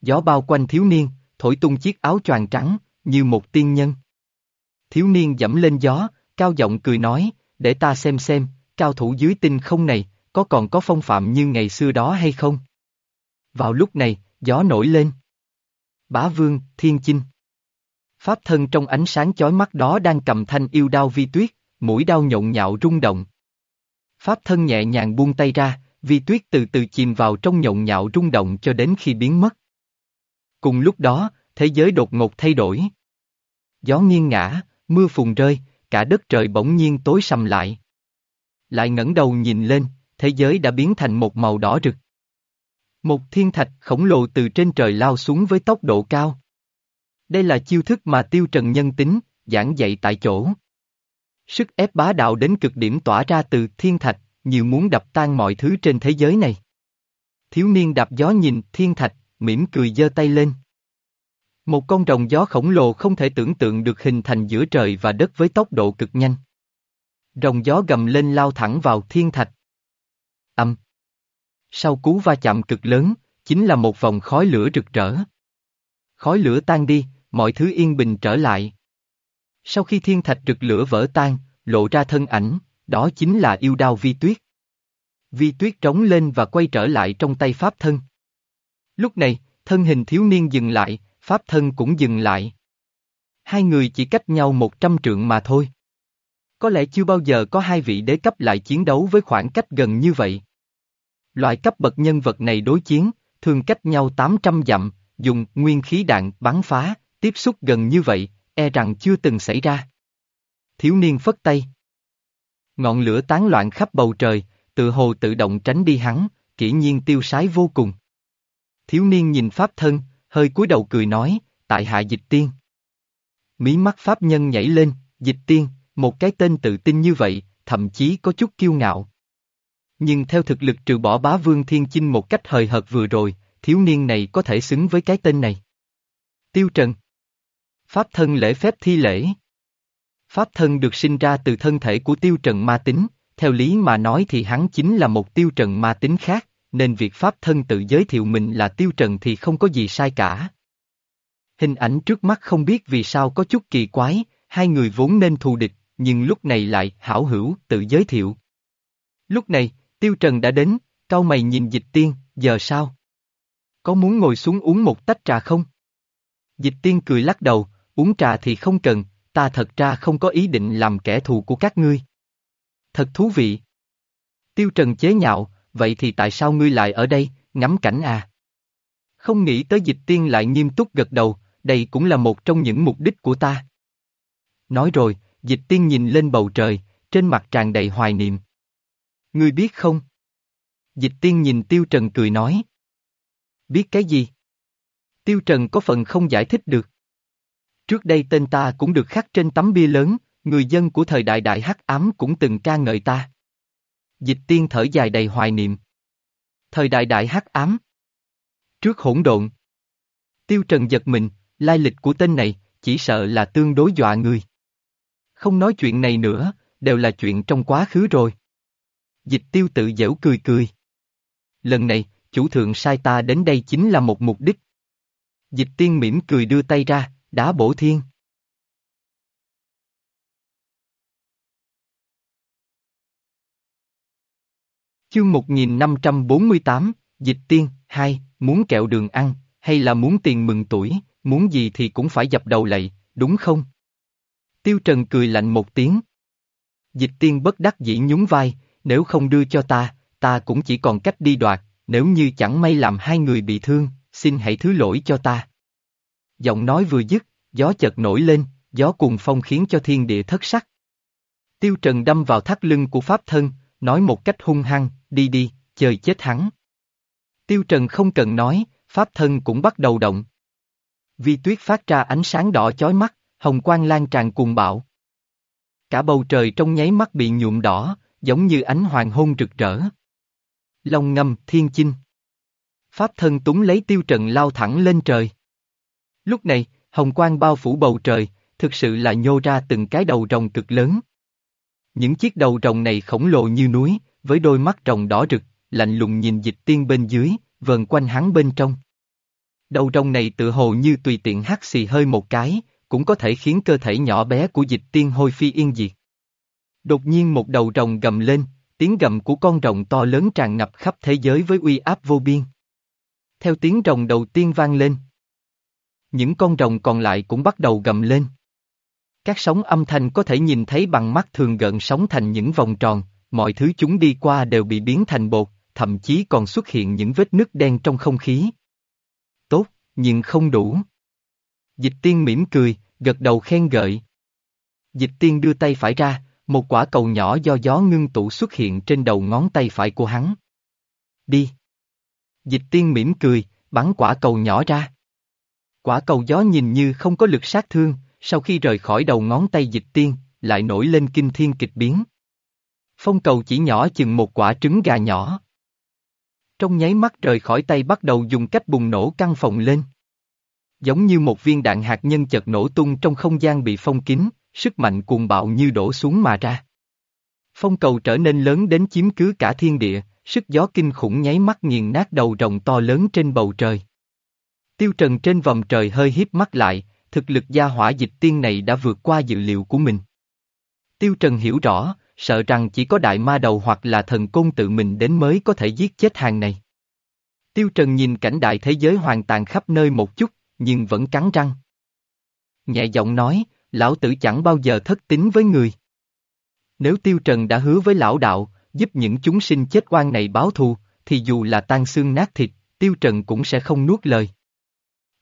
Speaker 1: Gió bao quanh thiếu niên, thổi tung chiếc áo choàng trắng, như một tiên nhân. Thiếu niên dẫm lên gió, cao giọng cười nói, để ta xem xem, cao thủ dưới tinh không này, có còn có phong phạm như ngày xưa đó hay không? Vào lúc này, gió nổi lên. Bá vương, thiên chinh. Pháp thân trong ánh sáng chói mắt đó đang cầm thanh yêu đao vi tuyết, mũi đao nhộn nhạo rung động. Pháp thân nhẹ nhàng buông tay ra, vi tuyết từ từ chìm vào trong nhộn nhạo rung động cho đến khi biến mất. Cùng lúc đó, thế giới đột ngột thay đổi. Gió nghiêng ngã, mưa phùn rơi, cả đất trời bỗng nhiên tối sầm lại. Lại ngẩng đầu nhìn lên, thế giới đã biến thành một màu đỏ rực. Một thiên thạch khổng lồ từ trên trời lao xuống với tốc độ cao. Đây là chiêu thức mà tiêu trần nhân tính, giảng dạy tại chỗ. Sức ép bá đạo đến cực điểm tỏa ra từ thiên thạch, như muốn đập tan mọi thứ trên thế giới này. Thiếu niên đạp gió nhìn thiên thạch, mỉm cười giơ tay lên. Một con rồng gió khổng lồ không thể tưởng tượng được hình thành giữa trời và đất với tốc độ cực nhanh. Rồng gió gầm lên lao thẳng vào thiên thạch. Âm. Sau cú va chạm cực lớn, chính là một vòng khói lửa rực rỡ. Khói lửa tan đi, mọi thứ yên bình trở lại. Sau khi thiên thạch rực lửa vỡ tan, lộ ra thân ảnh, đó chính là yêu đao vi tuyết. Vi tuyết trống lên và quay trở lại trong tay pháp thân. Lúc này, thân hình thiếu niên dừng lại, pháp thân cũng dừng lại. hai người chỉ cách nhau một trăm trượng mà thôi. Có lẽ chưa bao giờ có hai vị đế cấp lại chiến đấu với khoảng cách gần như vậy. Loại cấp bậc nhân vật này đối chiến, thường cách nhau 800 dặm, dùng nguyên khí đạn bắn phá, tiếp xúc gần như vậy, e rằng chưa từng xảy ra. Thiếu niên phất tay. Ngọn lửa tán loạn khắp bầu trời, tự hồ tự động tránh đi hắn, kỹ nhiên tiêu sái vô cùng. Thiếu niên nhìn pháp thân, hơi cúi đầu cười nói, tại hạ dịch tiên. Mí mắt pháp nhân nhảy lên, dịch tiên, một cái tên tự tin như vậy, thậm chí có chút kiêu ngạo. Nhưng theo thực lực trừ bỏ bá vương thiên chinh một cách hời hợt vừa rồi, thiếu niên này có thể xứng với cái tên này. Tiêu Trần Pháp thân lễ phép thi lễ Pháp thân được sinh ra từ thân thể của tiêu trần ma tính, theo lý mà nói thì hắn chính là một tiêu trần ma tính khác, nên việc Pháp thân tự giới thiệu mình là tiêu trần thì không có gì sai cả. Hình ảnh trước mắt không biết vì sao có chút kỳ quái, hai người vốn nên thù địch, nhưng lúc này lại hảo hữu tự giới thiệu. Lúc này, tiêu trần đã đến, cau mày nhìn dịch tiên, giờ sao? Có muốn ngồi xuống uống một tách trà không? Dịch tiên cười lắc đầu, uống trà thì không cần, ta thật ra không có ý định làm kẻ thù của các ngươi. Thật thú vị. Tiêu Trần chế nhạo, vậy thì tại sao ngươi lại ở đây, ngắm cảnh à? Không nghĩ tới dịch tiên lại nghiêm túc gật đầu, đây cũng là một trong những mục đích của ta. Nói rồi, dịch tiên nhìn lên bầu trời, trên mặt tràn đầy hoài niệm. Ngươi biết không? Dịch tiên nhìn Tiêu Trần cười nói. Biết cái gì? Tiêu Trần có phần không giải thích được. Trước đây tên ta cũng được khắc trên tấm bia lớn, người dân của thời đại đại hắc ám cũng từng ca ngợi ta. Dịch tiên thở dài đầy hoài niệm. Thời đại đại hắc ám. Trước hỗn độn. Tiêu Trần giật mình, lai lịch của tên này, chỉ sợ là tương đối dọa người. Không nói chuyện này nữa, đều là chuyện trong quá khứ rồi. Dịch tiêu tự dễu cười cười. Lần này, chủ thượng sai ta đến đây chính là một mục đích. Dịch tiên mỉm cười đưa tay ra, đá bổ thiên. Chương 1548, Dịch Tiên, hai, muốn kẹo đường ăn, hay là muốn tiền mừng tuổi, muốn gì thì cũng phải dập đầu lạy, đúng không? Tiêu Trần cười lạnh một tiếng. Dịch Tiên bất đắc dĩ nhún vai, nếu không đưa cho ta, ta cũng chỉ còn cách đi đoạt, nếu như chẳng may làm hai người bị thương, xin hãy thứ lỗi cho ta. Giọng nói vừa dứt, gió chợt nổi lên, gió cùng phong khiến cho thiên địa thất sắc. Tiêu Trần đâm vào thắt lưng của Pháp Thân, nói một cách hung hăng, đi đi, chơi chết hắn. Tiêu Trần không cần nói, Pháp Thân cũng bắt đầu động. Vi tuyết phát ra ánh sáng đỏ chói mắt, hồng quang lan tràn cuồng bạo. Cả bầu trời trong nháy mắt bị nhuộm đỏ, giống như ánh hoàng hôn rực rỡ. Long ngâm, thiên chinh. Pháp thân túng lấy tiêu trần lao thẳng lên trời. Lúc này, hồng quang bao phủ bầu trời, thực sự là nhô ra từng cái đầu rồng cực lớn. Những chiếc đầu rồng này khổng lồ như núi, với đôi mắt rồng đỏ rực, lạnh lùng nhìn dịch tiên bên dưới, vờn quanh hắn bên trong. Đầu rồng này tự hồ như tùy tiện hắt xì hơi một cái, cũng có thể khiến cơ thể nhỏ bé của dịch tiên hôi phi yên diệt. Đột nhiên một đầu rồng gầm lên, tiếng gầm của con rồng to lớn tràn ngập khắp thế giới với uy áp vô biên. Theo tiếng rồng đầu tiên vang lên, những con rồng còn lại cũng bắt đầu gầm lên. Các sóng âm thanh có thể nhìn thấy bằng mắt thường gợn sóng thành những vòng tròn, mọi thứ chúng đi qua đều bị biến thành bột, thậm chí còn xuất hiện những vết nứt đen trong không khí. Tốt, nhưng không đủ. Dịch tiên mỉm cười, gật đầu khen gợi. Dịch tiên đưa tay phải ra, một quả cầu nhỏ do gió ngưng tụ xuất hiện trên đầu ngón tay phải của hắn. Đi. Dịch tiên mỉm cười, bắn quả cầu nhỏ ra. Quả cầu gió nhìn như không có lực sát thương, sau khi rời khỏi đầu ngón tay dịch tiên, lại nổi lên kinh thiên kịch biến. Phong cầu chỉ nhỏ chừng một quả trứng gà nhỏ. Trong nháy mắt rời khỏi tay bắt đầu dùng cách bùng nổ căn phòng lên. Giống như một viên đạn hạt nhân chợt nổ tung trong không gian bị phong kín, sức mạnh cuồng bạo như đổ xuống mà ra. Phong cầu trở nên lớn đến chiếm cứ cả thiên địa, sức gió kinh khủng nháy mắt nghiền nát đầu rồng to lớn trên bầu trời. Tiêu Trần trên vòng trời hơi hiếp mắt lại, thực lực gia hỏa dịch tiên này đã vượt qua dự liệu của mình. Tiêu Trần hiểu rõ, sợ rằng chỉ có đại ma đầu hoặc là thần côn tự mình đến mới có thể giết chết hàng này. Tiêu Trần nhìn cảnh đại thế giới hoàn tàn khắp nơi một chút, nhưng vẫn cắn răng. Nhẹ giọng nói, lão tử chẳng bao giờ thất tín với người. Nếu Tiêu Trần đã hứa với lão đạo, giúp những chúng sinh chết oan này báo thù, thì dù là tan xương nát thịt, Tiêu Trần cũng sẽ không nuốt lời.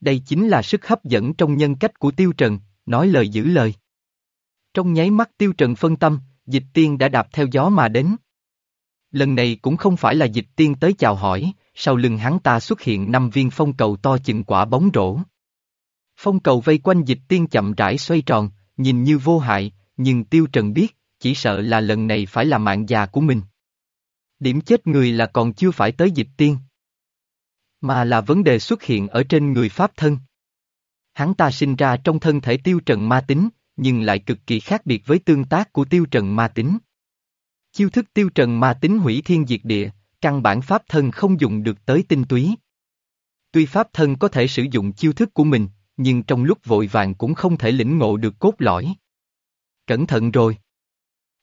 Speaker 1: Đây chính là sức hấp dẫn trong nhân cách của Tiêu Trần, nói lời giữ lời. Trong nháy mắt Tiêu Trần phân tâm, dịch tiên đã đạp theo gió mà đến. Lần này cũng không phải là dịch tiên tới chào hỏi, sau lưng hắn ta xuất hiện năm viên phong cầu to chừng quả bóng rổ. Phong cầu vây quanh dịch tiên chậm rãi xoay tròn, nhìn như vô hại, nhưng Tiêu Trần biết, chỉ sợ là lần này phải là mạng già của mình. Điểm chết người là còn chưa phải tới dịch tiên. Mà là vấn đề xuất hiện ở trên người Pháp thân. Hắn ta sinh ra trong thân thể tiêu trần ma tính, nhưng lại cực kỳ khác biệt với tương tác của tiêu trần ma tính. Chiêu thức tiêu trần ma tính hủy thiên diệt địa, căn bản Pháp thân không dùng được tới tinh túy. Tuy Pháp thân có thể sử dụng chiêu thức của mình, nhưng trong lúc vội vàng cũng không thể lĩnh ngộ được cốt lõi. Cẩn thận rồi.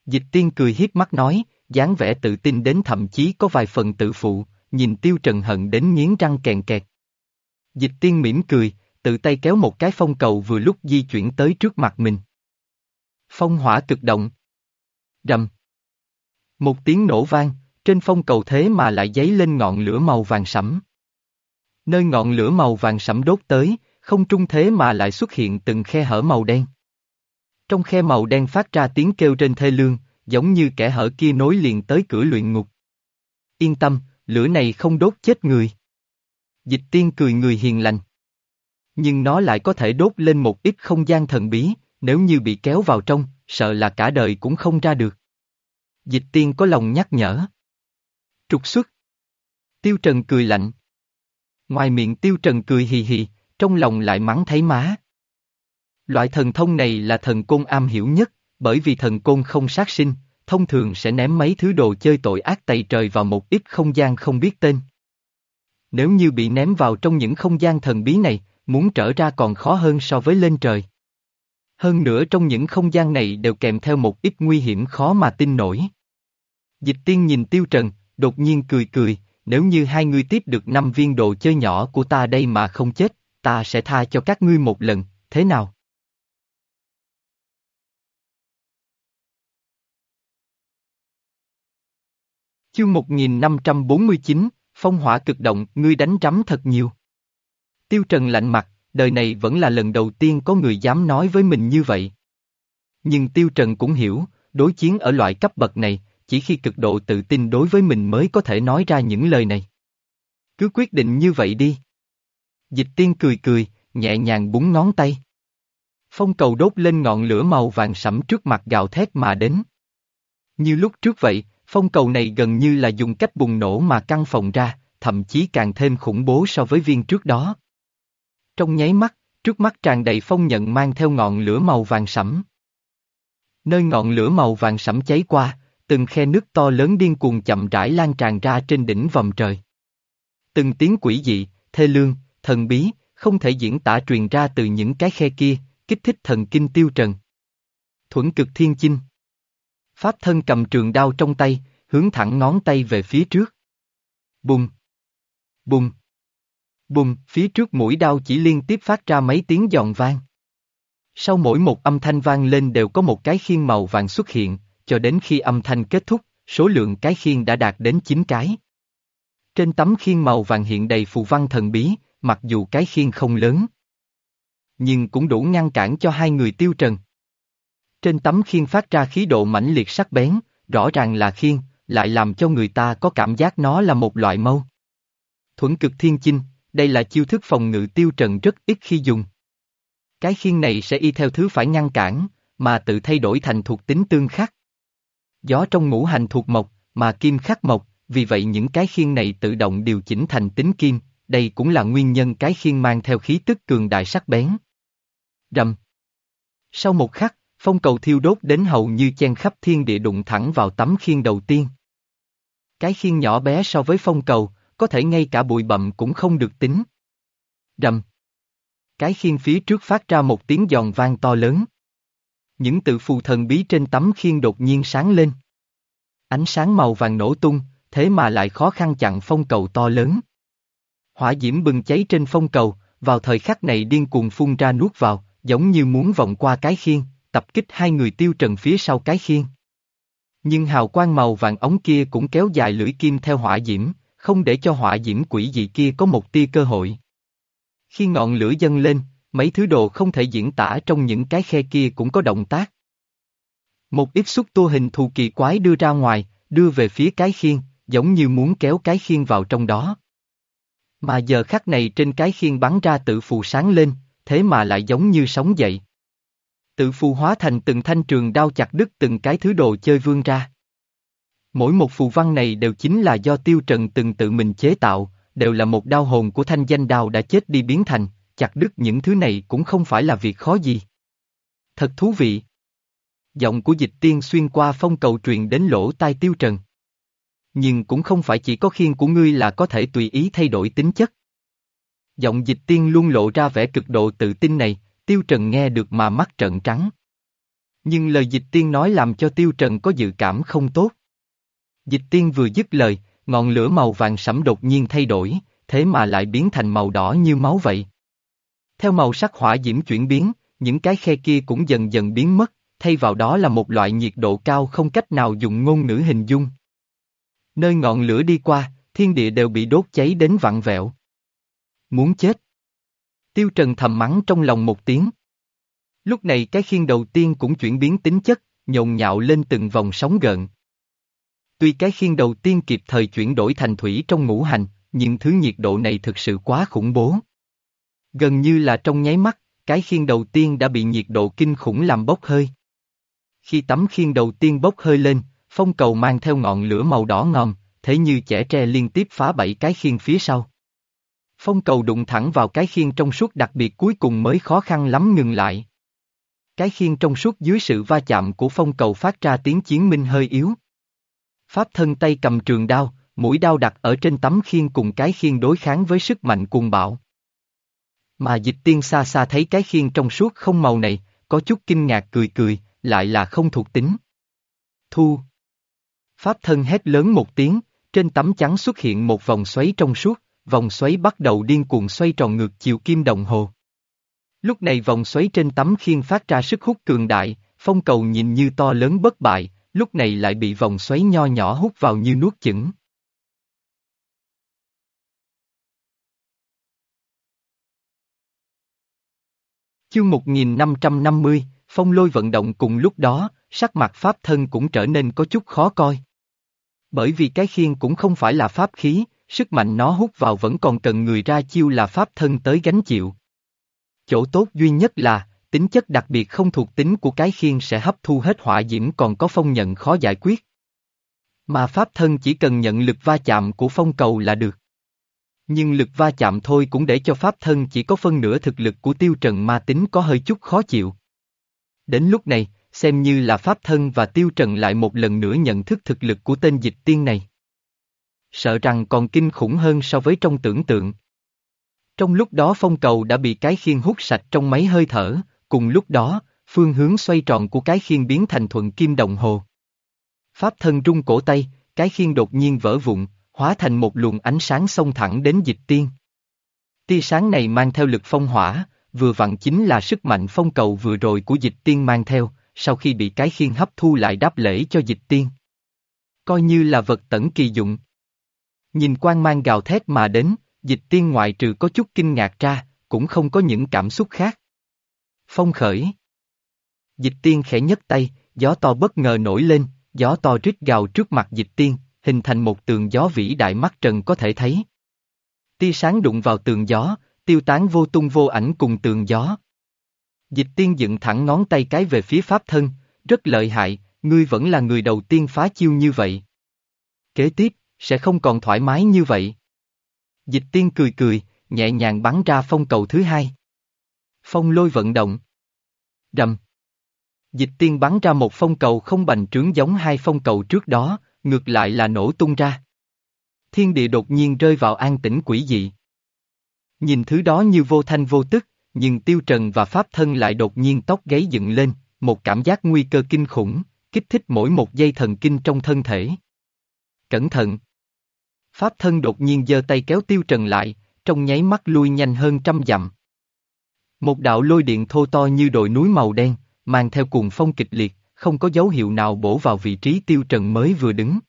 Speaker 1: Dịch tiên cười hiếp mắt nói, dáng vẻ tự tin đến thậm chí có vài phần tự phụ, nhìn tiêu trần hận đến nghiến răng kèn kẹt. Dịch tiên mỉm cười, tự tay kéo một cái phong cầu vừa lúc di chuyển tới trước mặt mình. Phong hỏa cực động. Rầm. Một tiếng nổ vang, trên phong cầu thế mà lại giấy lên ngọn lửa màu vàng sẫm. Nơi ngọn lửa màu vàng sẫm đốt tới, không trung thế mà lại xuất hiện từng khe hở màu đen. Trong khe màu đen phát ra tiếng kêu trên thê lương, giống như kẻ hở kia nối liền tới cửa luyện ngục. Yên tâm, lửa này không đốt chết người. Dịch tiên cười người hiền lành. Nhưng nó lại có thể đốt lên một ít không gian thần bí, nếu như bị kéo vào trong, sợ là cả đời cũng không ra được. Dịch tiên có lòng nhắc nhở. Trục xuất. Tiêu Trần cười lạnh. Ngoài miệng Tiêu Trần cười hì hì, trong lòng lại mắng thấy má. Loại thần thông này là thần côn am hiểu nhất, bởi vì thần côn không sát sinh, thông thường sẽ ném mấy thứ đồ chơi tội ác tày trời vào một ít không gian không biết tên. Nếu như bị ném vào trong những không gian thần bí này, muốn trở ra còn khó hơn so với lên trời. Hơn nữa trong những không gian này đều kèm theo một ít nguy hiểm khó mà tin nổi. Dịch tiên nhìn Tiêu Trần, đột nhiên cười cười, nếu như hai ngươi tiếp được năm viên đồ chơi nhỏ của ta đây mà không chết, ta sẽ tha cho các ngươi một lần, thế nào? Chương 1549, Phong hỏa cực động, ngươi đánh rắm thật nhiều. Tiêu Trần lạnh mặt, đời này vẫn là lần đầu tiên có người dám nói với mình như vậy. Nhưng Tiêu Trần cũng hiểu, đối chiến ở loại cấp bậc này, chỉ khi cực độ tự tin đối với mình mới có thể nói ra những lời này. Cứ quyết định như vậy đi. Dịch tiên cười cười, nhẹ nhàng búng ngón tay. Phong cầu đốt lên ngọn lửa màu vàng sẫm trước mặt gào thét mà đến. Như lúc trước vậy, phong cầu này gần như là dùng cách bùng nổ mà căng phòng ra, thậm chí càng thêm khủng bố so với viên trước đó. Trong nháy mắt, trước mắt tràn đầy phong nhận mang theo ngọn lửa màu vàng sẫm. Nơi ngọn lửa màu vàng sẫm cháy qua, từng khe nước to lớn điên cuồng chậm rãi lan tràn ra trên đỉnh vòm trời. Từng tiếng quỷ dị, thê lương, thần bí, không thể diễn tả truyền ra từ những cái khe kia, kích thích thần kinh tiêu trần. Thuẫn cực thiên chinh. Pháp thân cầm trường đao trong tay, hướng thẳng ngón tay về phía trước. Bùng! Bùng! Bùng! Phía trước mũi đao chỉ liên tiếp phát ra mấy tiếng giòn vang. Sau mỗi một âm thanh vang lên đều có một cái khiên màu vàng xuất hiện, cho đến khi âm thanh kết thúc, số lượng cái khiên đã đạt đến 9 cái. Trên tấm khiên màu vàng hiện đầy phù văn thần bí, mặc dù cái khiên không lớn. Nhưng cũng đủ ngăn cản cho hai người tiêu trần. Trên tấm khiên phát ra khí độ mãnh liệt sắc bén, rõ ràng là khiên, lại làm cho người ta có cảm giác nó là một loại mâu. Thuẫn cực thiên chinh, đây là chiêu thức phòng ngự tiêu trần rất ít khi dùng. Cái khiên này sẽ y theo thứ phải ngăn cản, mà tự thay đổi thành thuộc tính tương khắc. Gió trong ngũ hành thuộc mộc, mà kim khắc mộc, vì vậy những cái khiên này tự động điều chỉnh thành tính kim, đây cũng là nguyên nhân cái khiên mang theo khí tức cường đại sắc bén. Rầm. Sau một khắc, phong cầu thiêu đốt đến hầu như chen khắp thiên địa đụng thẳng vào tấm khiên đầu tiên. Cái khiên nhỏ bé so với phong cầu, có thể ngay cả bụi bậm cũng không được tính. Rầm. Cái khiên phía trước phát ra một tiếng giòn vang to lớn. Những tự phù thần bí trên tấm khiên đột nhiên sáng lên. Ánh sáng màu vàng nổ tung, thế mà lại khó khăn chặn phong cầu to lớn. Hỏa diễm bừng cháy trên phong cầu, vào thời khắc này điên cuồng phun ra nuốt vào, giống như muốn vòng qua cái khiên, tập kích hai người tiêu trần phía sau cái khiên. Nhưng hào quang màu vàng ống kia cũng kéo dài lưỡi kim theo hỏa diễm, không để cho hỏa diễm quỷ dị kia có một tia cơ hội. Khi ngọn lửa dâng lên, mấy thứ đồ không thể diễn tả trong những cái khe kia cũng có động tác. Một ít xúc tua hình thù kỳ quái đưa ra ngoài, đưa về phía cái khiên, giống như muốn kéo cái khiên vào trong đó. Mà giờ khắc này trên cái khiên bắn ra tự phù sáng lên, thế mà lại giống như sống dậy. Tự phù hóa thành từng thanh trường đao chặt đứt từng cái thứ đồ chơi vương ra. Mỗi một phù văn này đều chính là do tiêu trần từng tự mình chế tạo, đều là một đao hồn của thanh danh đao đã chết đi biến thành, chặt đứt những thứ này cũng không phải là việc khó gì. Thật thú vị. Giọng của dịch tiên xuyên qua phong cầu truyền đến lỗ tai tiêu trần. Nhưng cũng không phải chỉ có khiên của ngươi là có thể tùy ý thay đổi tính chất. Giọng dịch tiên luôn lộ ra vẻ cực độ tự tin này, tiêu trần nghe được mà mắt trợn trắng. Nhưng lời dịch tiên nói làm cho tiêu trần có dự cảm không tốt. Dịch tiên vừa dứt lời, ngọn lửa màu vàng sẫm đột nhiên thay đổi, thế mà lại biến thành màu đỏ như máu vậy. Theo màu sắc hỏa diễm chuyển biến, những cái khe kia cũng dần dần biến mất, thay vào đó là một loại nhiệt độ cao không cách nào dùng ngôn ngữ hình dung. Nơi ngọn lửa đi qua, thiên địa đều bị đốt cháy đến vặn vẹo. Muốn chết. Tiêu Trần thầm mắng trong lòng một tiếng. Lúc này cái khiên đầu tiên cũng chuyển biến tính chất, nhộn nhạo lên từng vòng sóng gợn. Tuy cái khiên đầu tiên kịp thời chuyển đổi thành thủy trong ngũ hành, nhưng thứ nhiệt độ này thực sự quá khủng bố. Gần như là trong nháy mắt, cái khiên đầu tiên đã bị nhiệt độ kinh khủng làm bốc hơi. Khi tấm khiên đầu tiên bốc hơi lên, phong cầu mang theo ngọn lửa màu đỏ ngòm, thế như chẻ tre liên tiếp phá bảy cái khiên phía sau. Phong cầu đụng thẳng vào cái khiên trong suốt đặc biệt cuối cùng mới khó khăn lắm ngừng lại. Cái khiên trong suốt dưới sự va chạm của phong cầu phát ra tiếng chiến minh hơi yếu. Pháp thân tay cầm trường đao, mũi đao đặt ở trên tấm khiên cùng cái khiên đối kháng với sức mạnh cuồng bạo. Mà dịch tiên xa xa thấy cái khiên trong suốt không màu này, có chút kinh ngạc cười cười, lại là không thuộc tính. Thu. Pháp thân hét lớn một tiếng, trên tấm trắng xuất hiện một vòng xoáy trong suốt, vòng xoáy bắt đầu điên cuồng xoay tròn ngược chiều kim đồng hồ. Lúc này vòng xoáy trên tấm khiên phát ra sức hút cường đại, phong cầu nhìn như to lớn bất bại, lúc này lại bị vòng xoáy nho nhỏ hút vào như nuốt chửng. Chương 1550, phong lôi vận động cùng lúc đó, sắc mặt pháp thân cũng trở nên có chút khó coi. Bởi vì cái khiên cũng không phải là pháp khí, sức mạnh nó hút vào vẫn còn cần người ra chiêu là pháp thân tới gánh chịu. Chỗ tốt duy nhất là, tính chất đặc biệt không thuộc tính của cái khiên sẽ hấp thu hết hỏa diễm còn có phong nhận khó giải quyết. Mà pháp thân chỉ cần nhận lực va chạm của phong cầu là được. Nhưng lực va chạm thôi cũng để cho pháp thân chỉ có phân nửa thực lực của tiêu trần ma tính có hơi chút khó chịu. Đến lúc này, xem như là pháp thân và tiêu trần lại một lần nữa nhận thức thực lực của tên dịch tiên này. Sợ rằng còn kinh khủng hơn so với trong tưởng tượng. Trong lúc đó phong cầu đã bị cái khiên hút sạch trong mấy hơi thở, cùng lúc đó, phương hướng xoay tròn của cái khiên biến thành thuận kim đồng hồ. Pháp thân rung cổ tay, cái khiên đột nhiên vỡ vụn, hóa thành một luồng ánh sáng xông thẳng đến dịch tiên. Tia sáng này mang theo lực phong hỏa, vừa vặn chính là sức mạnh phong cầu vừa rồi của dịch tiên mang theo, sau khi bị cái khiên hấp thu lại đáp lễ cho dịch tiên. Coi như là vật tẩn kỳ dụng. Nhìn quan mang gào thét mà đến, dịch tiên ngoại trừ có chút kinh ngạc ra, cũng không có những cảm xúc khác. Phong khởi. Dịch tiên khẽ nhấc tay, gió to bất ngờ nổi lên, gió to rít gào trước mặt dịch tiên, hình thành một tường gió vĩ đại mắt trần có thể thấy. Tia sáng đụng vào tường gió, tiêu tán vô tung vô ảnh cùng tường gió. Dịch tiên dựng thẳng ngón tay cái về phía pháp thân, rất lợi hại, ngươi vẫn là người đầu tiên phá chiêu như vậy. Kế tiếp, sẽ không còn thoải mái như vậy. Dịch tiên cười cười, nhẹ nhàng bắn ra phong cầu thứ hai. Phong lôi vận động. Đầm. Dịch tiên bắn ra một phong cầu không bành trướng giống hai phong cầu trước đó, ngược lại là nổ tung ra. Thiên địa đột nhiên rơi vào an tĩnh quỷ dị. Nhìn thứ đó như vô thanh vô tức, nhưng tiêu trần và pháp thân lại đột nhiên tóc gáy dựng lên, một cảm giác nguy cơ kinh khủng, kích thích mỗi một dây thần kinh trong thân thể. Cẩn thận! Pháp thân đột nhiên giơ tay kéo tiêu trần lại, trong nháy mắt lui nhanh hơn trăm dặm. Một đạo lôi điện thô to như đồi núi màu đen, mang theo cuồng phong kịch liệt, không có dấu hiệu nào bổ vào vị trí tiêu trần mới vừa đứng.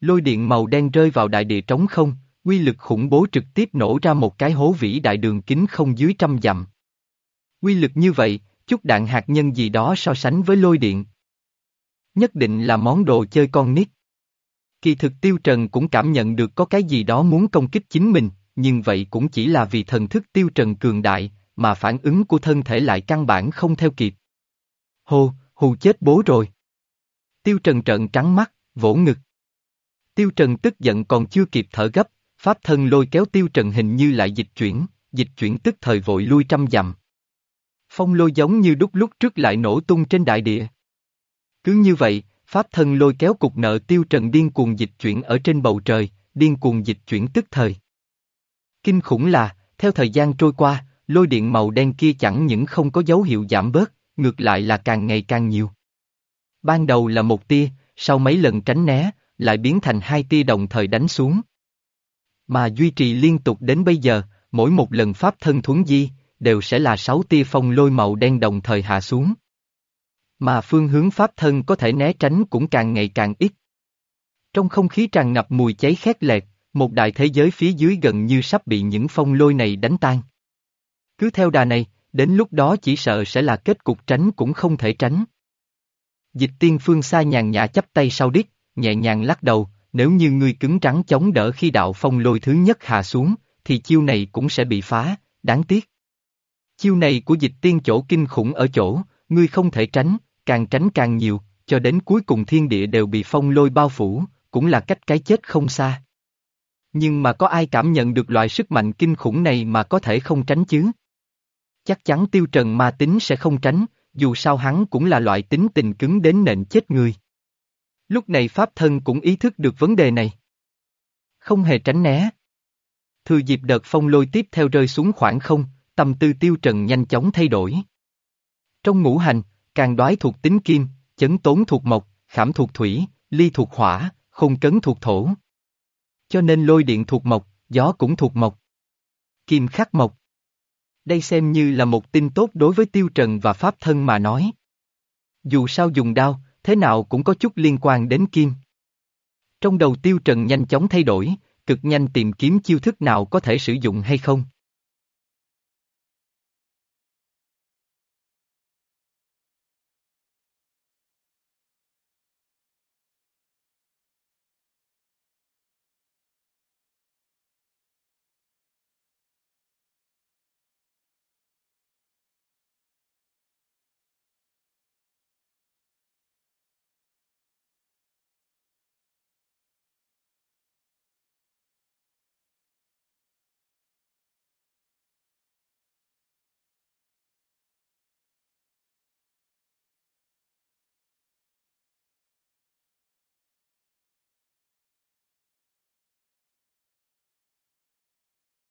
Speaker 1: Lôi điện màu đen rơi vào đại địa trống không, quy lực khủng bố trực tiếp nổ ra một cái hố vĩ đại đường kính không dưới trăm dặm. Quy lực như vậy, chút đạn hạt nhân gì đó so sánh với lôi điện. Nhất định là món đồ chơi con nít. Kỳ thực Tiêu Trần cũng cảm nhận được có cái gì đó muốn công kích chính mình, nhưng vậy cũng chỉ là vì thần thức Tiêu Trần cường đại, mà phản ứng của thân thể lại căn bản không theo kịp. Hô, hù chết bố rồi. Tiêu Trần trợn trắng mắt, vỗ ngực. Tiêu Trần tức giận còn chưa kịp thở gấp, pháp thân lôi kéo Tiêu Trần hình như lại dịch chuyển, dịch chuyển tức thời vội lui trăm dặm. Phong lôi giống như đúc lúc trước lại nổ tung trên đại địa. Cứ như vậy, pháp thân lôi kéo cục nợ Tiêu Trần điên cuồng dịch chuyển ở trên bầu trời, điên cuồng dịch chuyển tức thời. Kinh khủng là, theo thời gian trôi qua, lôi điện màu đen kia chẳng những không có dấu hiệu giảm bớt, ngược lại là càng ngày càng nhiều. Ban đầu là một tia, sau mấy lần tránh né, lại biến thành hai tia đồng thời đánh xuống. Mà duy trì liên tục đến bây giờ, mỗi một lần pháp thân thuấn di, đều sẽ là sáu tia phong lôi màu đen đồng thời hạ xuống. Mà phương hướng pháp thân có thể né tránh cũng càng ngày càng ít. Trong không khí tràn ngập mùi cháy khét lẹt, một đại thế giới phía dưới gần như sắp bị những phong lôi này đánh tan. Cứ theo đà này, đến lúc đó chỉ sợ sẽ là kết cục tránh cũng không thể tránh. Dịch tiên phương xa nhàn nhã chấp tay sau đít, nhẹ nhàng lắc đầu, nếu như ngươi cứng trắng chống đỡ khi đạo phong lôi thứ nhất hạ xuống, thì chiêu này cũng sẽ bị phá, đáng tiếc. Chiêu này của dịch tiên chỗ kinh khủng ở chỗ, ngươi không thể tránh, càng tránh càng nhiều, cho đến cuối cùng thiên địa đều bị phong lôi bao phủ, cũng là cách cái chết không xa. Nhưng mà có ai cảm nhận được loại sức mạnh kinh khủng này mà có thể không tránh chứ? Chắc chắn tiêu trần ma tính sẽ không tránh, dù sao hắn cũng là loại tính tình cứng đến nện chết người. Lúc này Pháp Thân cũng ý thức được vấn đề này. Không hề tránh né. Thừa dịp đợt phong lôi tiếp theo rơi xuống khoảng không, tâm tư tiêu trần nhanh chóng thay đổi. Trong ngũ hành, càng đoái thuộc tính kim, chấn tốn thuộc mộc, khảm thuộc thủy, ly thuộc hỏa, khôn cấn thuộc thổ. Cho nên lôi điện thuộc mộc, gió cũng thuộc mộc. Kim khắc mộc. Đây xem như là một tin tốt đối với tiêu trần và pháp thân mà nói. Dù sao dùng đao, thế nào cũng có chút liên quan đến kim. Trong đầu tiêu trần nhanh chóng thay đổi, cực nhanh tìm kiếm chiêu thức nào có thể sử dụng hay không.